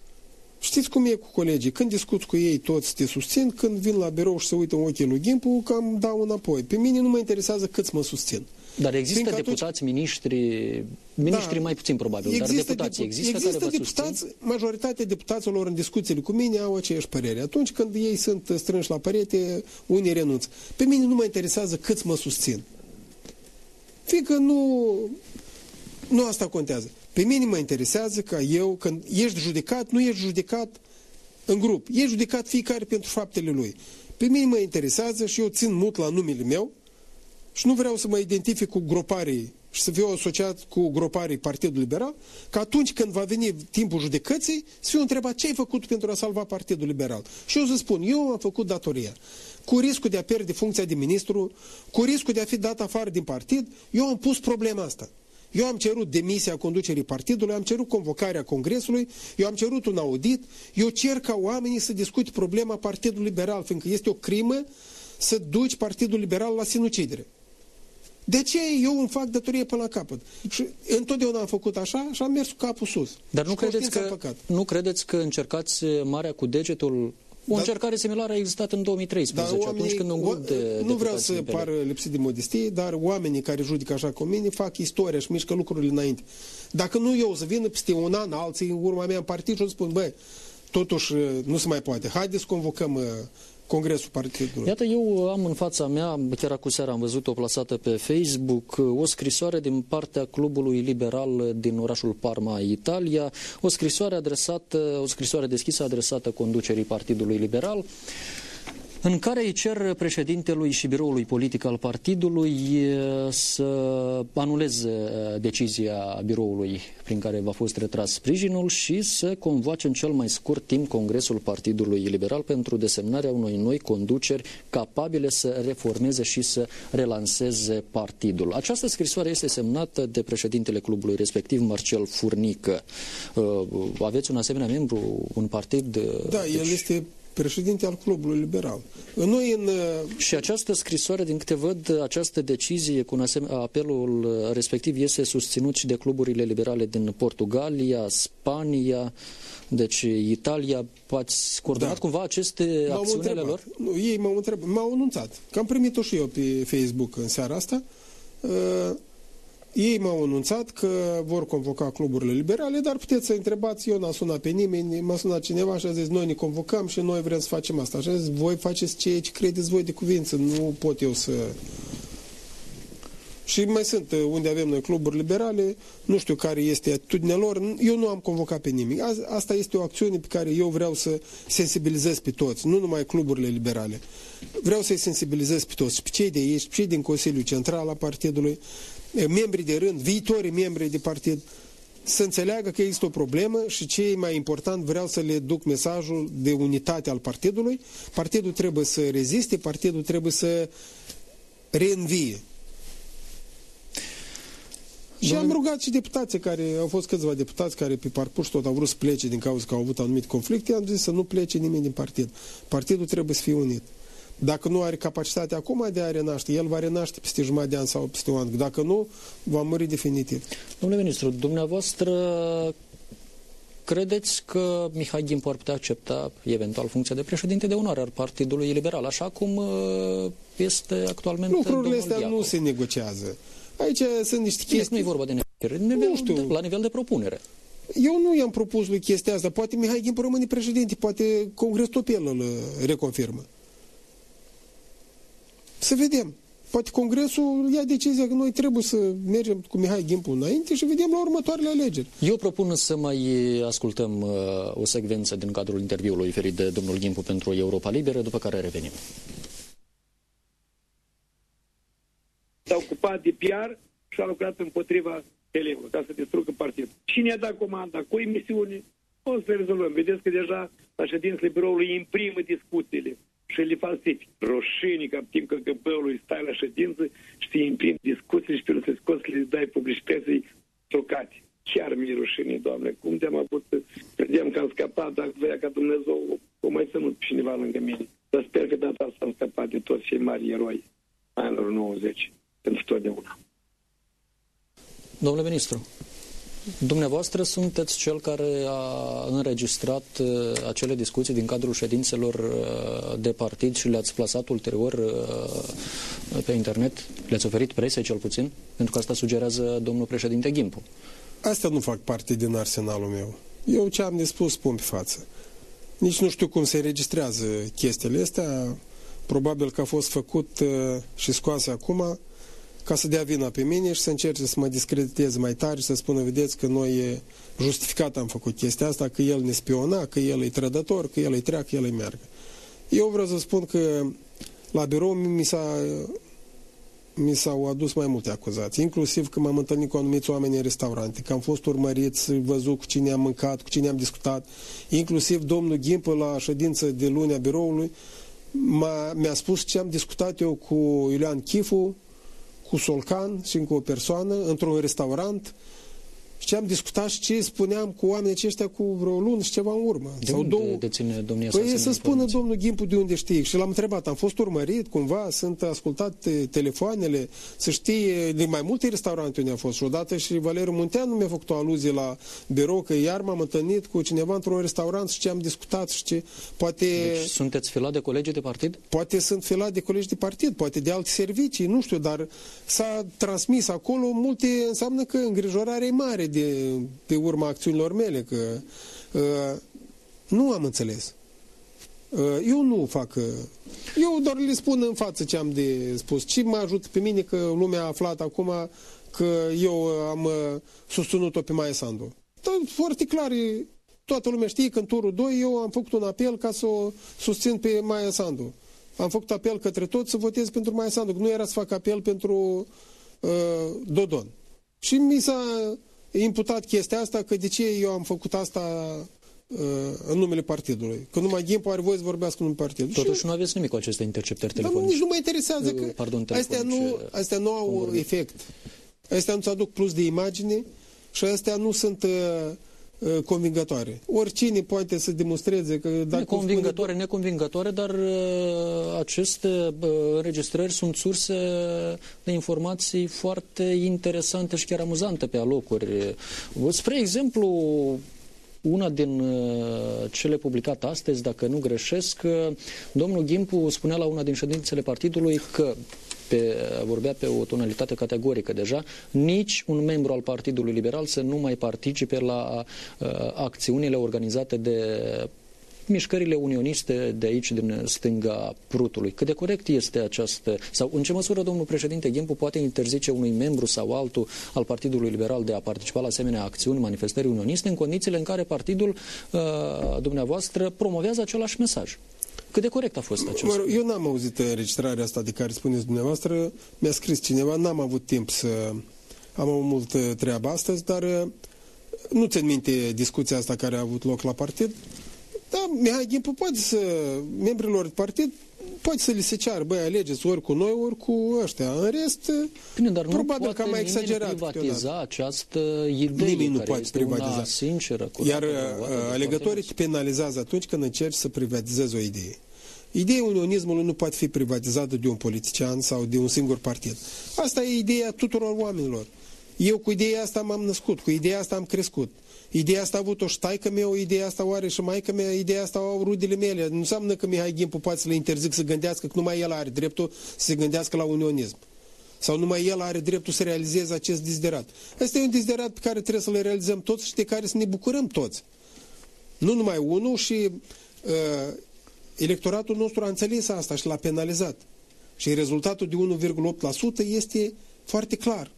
Știți cum e cu colegii? Când discuți cu ei, toți te susțin, când vin la birou și se uită în ochii lui Gimpu, cam dau înapoi. Pe mine nu mă interesează câți mă susțin. Dar există Fiindcă deputați, atunci... miniștri, miniștri da, mai puțin probabil, există dar deputații depu există, există care vă deputați, susțin? Majoritatea deputaților în discuțiile cu mine au aceeași părere. Atunci când ei sunt strânși la perete, unii renunță. Pe mine nu mă interesează câți mă susțin. Fiindcă nu, nu asta contează. Pe mine mă interesează ca eu, când ești judecat, nu ești judecat în grup. E judecat fiecare pentru faptele lui. Pe mine mă interesează și eu țin mult la numele meu și nu vreau să mă identific cu groparii și să fiu asociat cu groparii Partidul Liberal, că atunci când va veni timpul judecății, să fiu întrebat ce ai făcut pentru a salva Partidul Liberal. Și eu să spun, eu am făcut datoria. Cu riscul de a pierde funcția de ministru, cu riscul de a fi dat afară din partid, eu am pus problema asta. Eu am cerut demisia conducerii partidului, am cerut convocarea congresului, eu am cerut un audit, eu cer ca oamenii să discute problema Partidului Liberal, fiindcă este o crimă să duci Partidul Liberal la sinucidere. De ce eu îmi fac datorie până la capăt? Și întotdeauna am făcut așa și am mers cu capul sus. Dar nu credeți, că, nu credeți că încercați marea cu degetul o dar, încercare similară a existat în 2013, dar oamenii, atunci când un grup de Nu vreau să par lipsit de modestie, dar oamenii care judică așa cu mine fac istoria și mișcă lucrurile înainte. Dacă nu eu să vină peste un an, alții în urma mea în partid și o spun, băi, totuși nu se mai poate. Haideți să convocăm uh, Congresul Partidului. Iată, eu am în fața mea, chiar acum seara am văzut-o plasată pe Facebook, o scrisoare din partea Clubului Liberal din orașul Parma, Italia, o scrisoare adresată, o scrisoare deschisă adresată conducerii Partidului Liberal, în care îi cer președintelui și biroului politic al partidului să anuleze decizia biroului prin care v-a fost retras sprijinul și să convoace în cel mai scurt timp Congresul Partidului Liberal pentru desemnarea unei noi conduceri capabile să reformeze și să relanseze partidul. Această scrisoare este semnată de președintele clubului respectiv, Marcel Furnică. Aveți un asemenea membru, un partid? Da, deci... el este președinte al Clubului Liberal. Noi în... Uh, și această scrisoare, din câte văd, această decizie cu apelul uh, respectiv este susținut și de cluburile liberale din Portugalia, Spania, deci Italia, ați coordonat da. cumva aceste acțiunile lor? Nu, ei m-au întrebat, m-au anunțat, că am primit-o și eu pe Facebook în seara asta. Uh, ei m-au anunțat că vor convoca cluburile liberale, dar puteți să întrebați, eu n-am sunat pe nimeni, m-a sunat cineva și a zis, noi ne convocăm și noi vrem să facem asta. Și a zis, voi faceți ceea ce credeți voi de cuvință, nu pot eu să... Și mai sunt uh, unde avem noi cluburi liberale, nu știu care este atitudinea lor, eu nu am convocat pe nimeni. Asta este o acțiune pe care eu vreau să sensibilizez pe toți, nu numai cluburile liberale. Vreau să-i sensibilizez pe toți, pe cei de aici, pe cei din Consiliul Central al Partidului, membrii de rând, viitorii membri de partid, să înțeleagă că există o problemă și ce e mai important, vreau să le duc mesajul de unitate al partidului. Partidul trebuie să reziste, partidul trebuie să reînvie. Și am rugat și deputații care, au fost câțiva deputați care pe parcurs tot au vrut să plece din cauza că au avut anumite conflicte, am zis să nu plece nimeni din partid. Partidul trebuie să fie unit. Dacă nu are capacitatea acum de a renaște, el va renaște peste jumătate de an sau peste un an. Dacă nu, va muri definitiv. Domnule ministru, dumneavoastră credeți că Mihai Gimpu ar putea accepta eventual funcția de președinte de onoare al Partidului Liberal, așa cum uh, este actualmente Lucrurile astea Diacov. nu se negociază. Aici sunt niște chestii... Nu e vorba de negociere, nu știu. De, la nivel de propunere. Eu nu i-am propus lui chestia asta. Poate Mihai Gimpu rămâne președinte, poate Congresul tot el îl reconfirmă. Să vedem. Poate Congresul ia decizia că noi trebuie să mergem cu Mihai Gimpu înainte și vedem la următoarele alegeri. Eu propun să mai ascultăm uh, o secvență din cadrul interviului oferit de domnul Gimpu pentru Europa Liberă, după care revenim. S-a ocupat de PR și a lucrat împotriva elevilor, ca să distrugă partidul. Cine a dat comanda cu emisiune? O să rezolvăm. Vedeți că deja la ședințele biroului imprimă discuțiile și le falsific. Roșinii, ca timp că găbăului stai la ședință și te imprimi discuții și pe să scoți le dai publicității trucate. Chiar mi-e rușine, Doamne, cum de-am avut, credeam că am scăpat, dacă vrea ca Dumnezeu o mai ținut cineva lângă mine. Dar sper că data asta am scăpat de toți cei mari eroi anilor 90, pentru totdeauna. Domnule ministru, Dumneavoastră sunteți cel care a înregistrat uh, acele discuții din cadrul ședințelor uh, de partid și le-ați plasat ulterior uh, pe internet? Le-ați oferit presei cel puțin? Pentru că asta sugerează domnul președinte Gimpu. Asta nu fac parte din arsenalul meu. Eu ce am de spus spun pe față. Nici nu știu cum se înregistrează chestiile astea. Probabil că a fost făcut și scoase acum ca să dea vina pe mine și să încerce să mă discrediteze mai tare și să spună, vedeți că noi justificat am făcut chestia asta, că el ne spiona, că el e trădător, că el e treacă, că el e meargă. Eu vreau să spun că la birou mi s-a mi s-au adus mai multe acuzații, inclusiv că m-am întâlnit cu anumiți oameni în restaurante, că am fost urmăriți, văzut cu cine am mâncat, cu cine am discutat, inclusiv domnul Ghimpă la ședință de luni a biroului mi-a spus ce am discutat eu cu Iulian Chifu, cu Solcan și cu o persoană într-un restaurant și am discutat și ce spuneam cu oamenii aceștia cu vreo lună și ceva în urmă. De sau unde două... deține domnia Păi să spună domnul Gimpu de unde știe. Și l-am întrebat, am fost urmărit cumva, sunt ascultat telefoanele, să știe de mai multe restaurante unde a fost. Și odată și Valeriu Munteanu mi-a făcut o aluzie la birou că iar m-am întâlnit cu cineva într-un restaurant și ce am discutat și ce poate... Deci sunteți filat de colegi de partid? Poate sunt filat de colegi de partid, poate de alte servicii, nu știu, dar s-a transmis acolo multe, înseamnă că îngrijorarea e mare de, pe urma acțiunilor mele, că uh, nu am înțeles. Uh, eu nu fac... Uh, eu doar le spun în față ce am de spus. Ce mă ajută pe mine că lumea a aflat acum că eu am uh, susținut-o pe Maia Sandu. Dar foarte clar, toată lumea știe că în turul 2 eu am făcut un apel ca să o susțin pe Maia Sandu. Am făcut apel către toți să votez pentru Maia Sandu, că nu era să fac apel pentru uh, Dodon. Și mi s-a imputat chestia asta că de ce eu am făcut asta uh, în numele partidului. Că numai Gimpo are voie să vorbească în numele partidului. Totuși și... nu aveți nimic cu aceste interceptări telefonice. Dar nici nu mă interesează că uh, Pardon, astea, nu, astea nu au efect. Astea nu-ți aduc plus de imagine și astea nu sunt uh, uh, convingătoare. Oricine poate să demonstreze că... Dacă convingătoare, spune... neconvingătoare, dar uh, aceste uh, înregistrări sunt surse de informații foarte interesante și chiar amuzante pe alocuri. Spre exemplu, una din uh, cele publicate astăzi, dacă nu greșesc, uh, domnul Gimpu spunea la una din ședințele partidului că pe, vorbea pe o tonalitate categorică deja, nici un membru al Partidului Liberal să nu mai participe la uh, acțiunile organizate de mișcările unioniste de aici, din stânga Prutului. Cât de corect este această, sau în ce măsură domnul președinte Ghempu poate interzice unui membru sau altul al Partidului Liberal de a participa la asemenea acțiuni, manifestări unioniste, în condițiile în care partidul uh, dumneavoastră promovează același mesaj? Cât de corect a fost acest mă, Eu n-am auzit înregistrarea asta de care spuneți dumneavoastră. Mi-a scris cineva, n-am avut timp să... Am avut multă treabă astăzi, dar uh, nu țin minte discuția asta care a avut loc la partid. Da, Mihai Gimpu poate să, membrilor partid, poate să li se ceară, băi, alegeți ori cu noi, ori cu ăștia. În rest, Bine, dar probabil că am mai exagerat. privatiza această idee nimeni nu care poate este privatiza. una sinceră. Iar uh, alegătorii te penalizează atunci când încerci să privatizezi o idee. Ideea unionismului nu poate fi privatizată de un politician sau de un singur partid. Asta e ideea tuturor oamenilor. Eu cu ideea asta m-am născut, cu ideea asta am crescut. Ideea asta a avut-o și taică meu, ideea asta o are și maică mea, ideea asta au rudele mele. Nu înseamnă că Mihai Gimpu poate să le interzic să gândească, că numai el are dreptul să se gândească la unionism. Sau numai el are dreptul să realizeze acest dizderat. Asta e un dizderat pe care trebuie să le realizăm toți și de care să ne bucurăm toți. Nu numai unul și uh, electoratul nostru a înțeles asta și l-a penalizat. Și rezultatul de 1,8% este foarte clar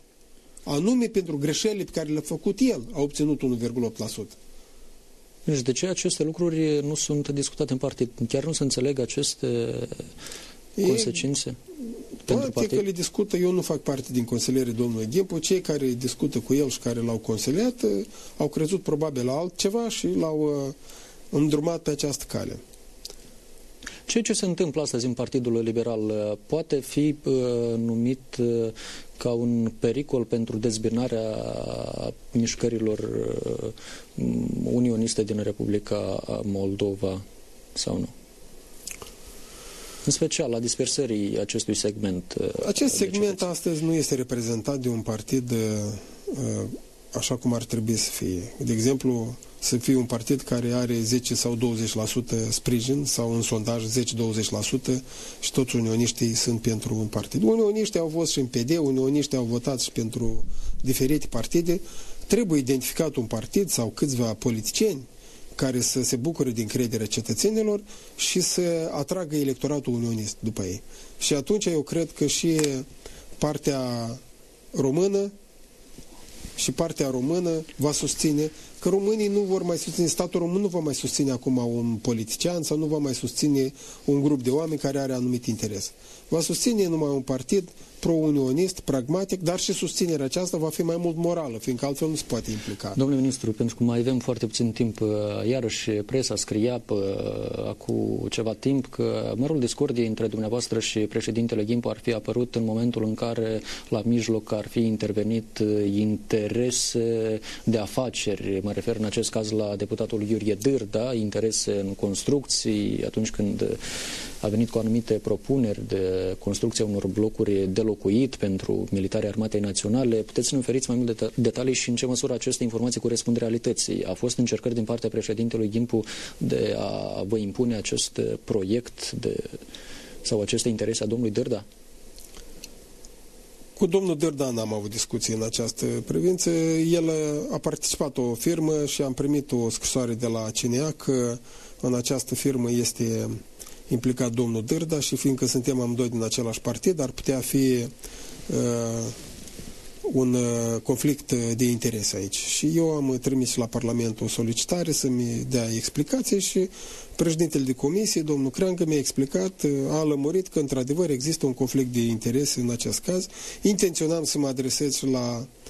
anume pentru greșelile pe care le-a făcut el, a obținut 1,8%. Deci de ce aceste lucruri nu sunt discutate în partid? Chiar nu se înțeleg aceste e, consecințe? Poate partid? că le discută, eu nu fac parte din consilierii domnului Gimpu, cei care discută cu el și care l-au consiliat au crezut probabil la altceva și l-au uh, îndrumat pe această cale. Ceea ce se întâmplă astăzi în Partidul Liberal uh, poate fi uh, numit uh, ca un pericol pentru dezbinarea mișcărilor uh, unioniste din Republica Moldova sau nu? În special la dispersării acestui segment. Uh, Acest segment astăzi nu este reprezentat de un partid uh, așa cum ar trebui să fie. De exemplu, să fie un partid care are 10 sau 20% sprijin sau în sondaj 10-20% și toți unioniștii sunt pentru un partid. Unioniștii au fost și în PD, unioniștii au votat și pentru diferite partide. Trebuie identificat un partid sau câțiva politicieni care să se bucure din crederea cetățenilor și să atragă electoratul unionist după ei. Și atunci eu cred că și partea română și partea română va susține că românii nu vor mai susține, statul român nu va mai susține acum un politician sau nu va mai susține un grup de oameni care are anumit interes. Va susține numai un partid pro-unionist, pragmatic, dar și susținerea aceasta va fi mai mult morală, fiindcă altfel nu se poate implica. Domnule ministru, pentru că mai avem foarte puțin timp, uh, iarăși presa scria uh, acum ceva timp că mărul discordiei între dumneavoastră și președintele Gimpo ar fi apărut în momentul în care la mijloc ar fi intervenit uh, interese de afaceri. Mă refer în acest caz la deputatul Iurie Dârda, interese în construcții, atunci când a venit cu anumite propuneri de construcția unor blocuri de locuit pentru militarii armatei naționale. Puteți să ne oferiți mai multe detalii și în ce măsură aceste informații corespund realității? A fost încercări din partea președintelui Gimpu de a vă impune acest proiect de, sau aceste interese a domnului Dărda? Cu domnul Dărda n-am avut discuții în această privință. El a participat o firmă și am primit o scrisoare de la CNA că în această firmă este implicat domnul Dârda și fiindcă suntem amândoi din același partid, ar putea fi uh, un uh, conflict de interese aici. Și eu am trimis la Parlament o solicitare să-mi dea explicație și președintele de comisie, domnul Creangă, mi-a explicat, uh, a lămurit că într-adevăr există un conflict de interese în acest caz. Intenționam să mă adresez la Uh,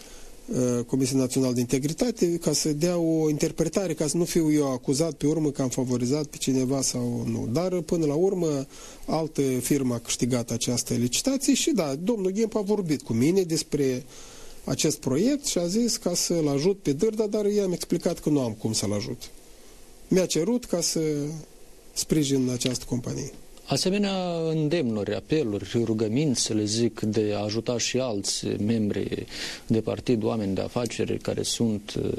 Comisia Națională de Integritate ca să dea o interpretare, ca să nu fiu eu acuzat pe urmă că am favorizat pe cineva sau nu. Dar până la urmă altă firmă a câștigat această licitație și da, domnul Ghemp a vorbit cu mine despre acest proiect și a zis ca să-l ajut pe Dârda, dar i-am explicat că nu am cum să-l ajut. Mi-a cerut ca să sprijin această companie. Asemenea îndemnuri, apeluri, rugăminți, să le zic, de a ajuta și alți membri de partid, oameni de afaceri care sunt uh,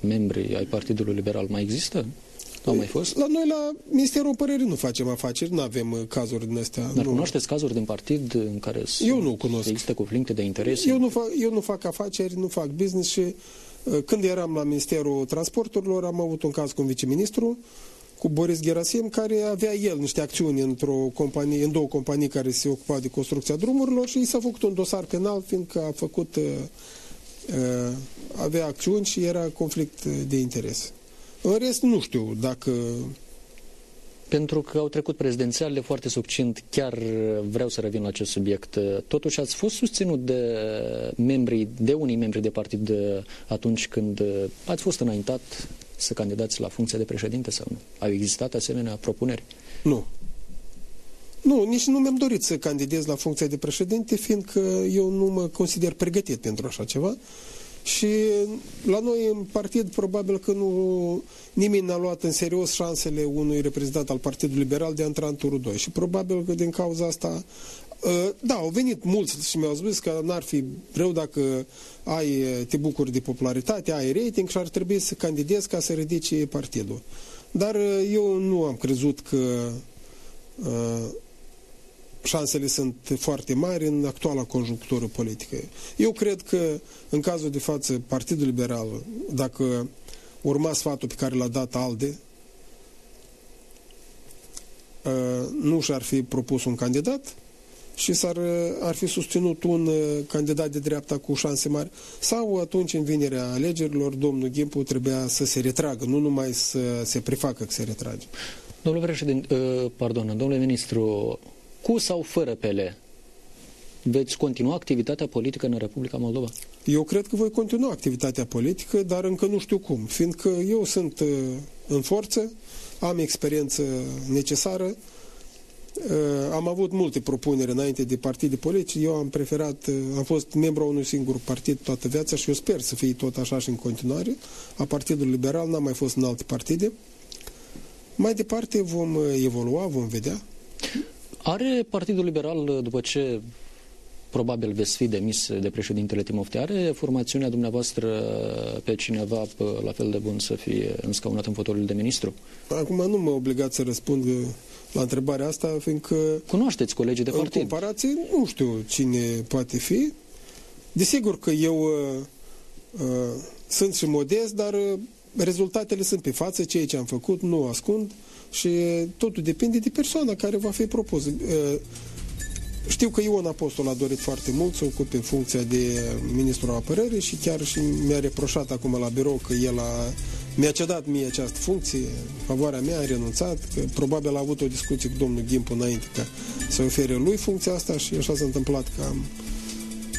membri ai Partidului Liberal, mai există? Au mai fost? La noi, la Ministerul Părerii, nu facem afaceri, nu avem uh, cazuri din astea. Dar nu. cunoașteți cazuri din partid în care eu nu cunosc. există conflicte de interese? Eu nu, fac, eu nu fac afaceri, nu fac business și uh, când eram la Ministerul Transporturilor am avut un caz cu un viceministru cu Boris Gerasim, care avea el niște acțiuni într-o companie, în două companii care se ocupau de construcția drumurilor și i s-a făcut un dosar penal, fiindcă a făcut, uh, uh, avea acțiuni și era conflict de interes. În rest, nu știu dacă pentru că au trecut prezidențialele foarte succint, chiar vreau să revin la acest subiect. Totuși ați fost susținut de membrii, de unii membri de partid atunci când ați fost înaintat să candidați la funcția de președinte sau nu? Au existat asemenea propuneri? Nu. Nu, nici nu mi-am dorit să candidez la funcția de președinte, fiindcă eu nu mă consider pregătit pentru așa ceva. Și la noi în partid probabil că nu nimeni n-a luat în serios șansele unui reprezentant al Partidului Liberal de a intra în turul 2. Și probabil că din cauza asta Uh, da, au venit mulți și mi-au spus că n-ar fi rău dacă ai, uh, te bucuri de popularitate, ai rating și ar trebui să candidezi ca să ridice partidul. Dar uh, eu nu am crezut că uh, șansele sunt foarte mari în actuala conjunctură politică. Eu cred că, în cazul de față, Partidul Liberal, dacă urma sfatul pe care l-a dat ALDE, uh, nu și-ar fi propus un candidat, și s-ar ar fi susținut un uh, candidat de dreapta cu șanse mari sau atunci în vinerea alegerilor domnul Gimpu trebuia să se retragă, nu numai să se prefacă că se retrage. Domnule președinte, uh, pardon, domnule ministru, cu sau fără PL, veți continua activitatea politică în Republica Moldova? Eu cred că voi continua activitatea politică, dar încă nu știu cum, fiindcă eu sunt uh, în forță, am experiență necesară, Uh, am avut multe propuneri înainte de partide politice. Eu am preferat, uh, am fost membru a unui singur partid toată viața și eu sper să fie tot așa și în continuare. A Partidului Liberal n-am mai fost în alte partide. Mai departe vom uh, evolua, vom vedea. Are Partidul Liberal, după ce probabil veți fi demis de președintele Timofte, are formațiunea dumneavoastră pe cineva la fel de bun să fie înscaunat în fotoliul de ministru? Acum nu mă obligat să răspund la întrebarea asta, fiindcă... Cunoașteți colegii de partid? În comparație, nu știu cine poate fi. Desigur că eu uh, uh, sunt și modest, dar uh, rezultatele sunt pe față, ceea ce am făcut, nu ascund și totul depinde de persoana care va fi propus. Uh, știu că Ion Apostol a dorit foarte mult să ocupe funcția de ministrul apărării și chiar și mi-a reproșat acum la birou că el a, mi-a cedat mie această funcție, favoarea mea, a renunțat, că probabil a avut o discuție cu domnul Gimpu înainte ca să ofere lui funcția asta și așa s-a întâmplat că am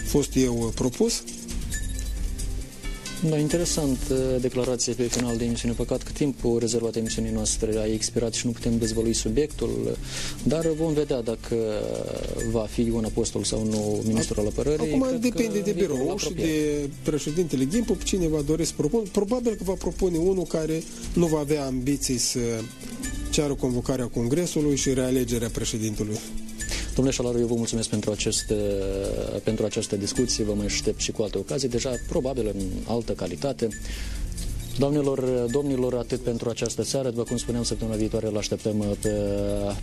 fost eu propus. Da, interesant uh, declarație pe final de emisiune. Păcat că timpul rezervat emisiunii noastre a expirat și nu putem dezvălui subiectul, dar vom vedea dacă va fi un apostol sau nu ministrul al apărării. Acum depinde de birou și de președintele Gimpu, cine va dori să propun. Probabil că va propune unul care nu va avea ambiții să ceară convocarea Congresului și realegerea președintelui. Domnule Șalaru, eu vă mulțumesc pentru, aceste, pentru această discuție, vă mai aștept și cu alte ocazii, deja probabil în altă calitate. Doamnelor, domnilor, atât pentru această seară. După cum spuneam, săptămâna viitoare îl așteptăm pe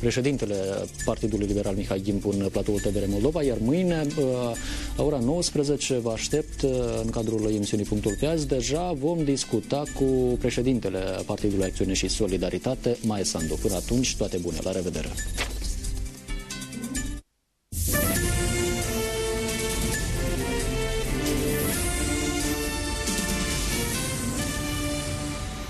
președintele Partidului Liberal Mihai Gimpu în platoul TVR Moldova, iar mâine, la ora 19, vă aștept în cadrul emisiunii Punctul pe azi. Deja vom discuta cu președintele Partidului Acțiune și Solidaritate, Mae Sandu. Până atunci, toate bune. La revedere!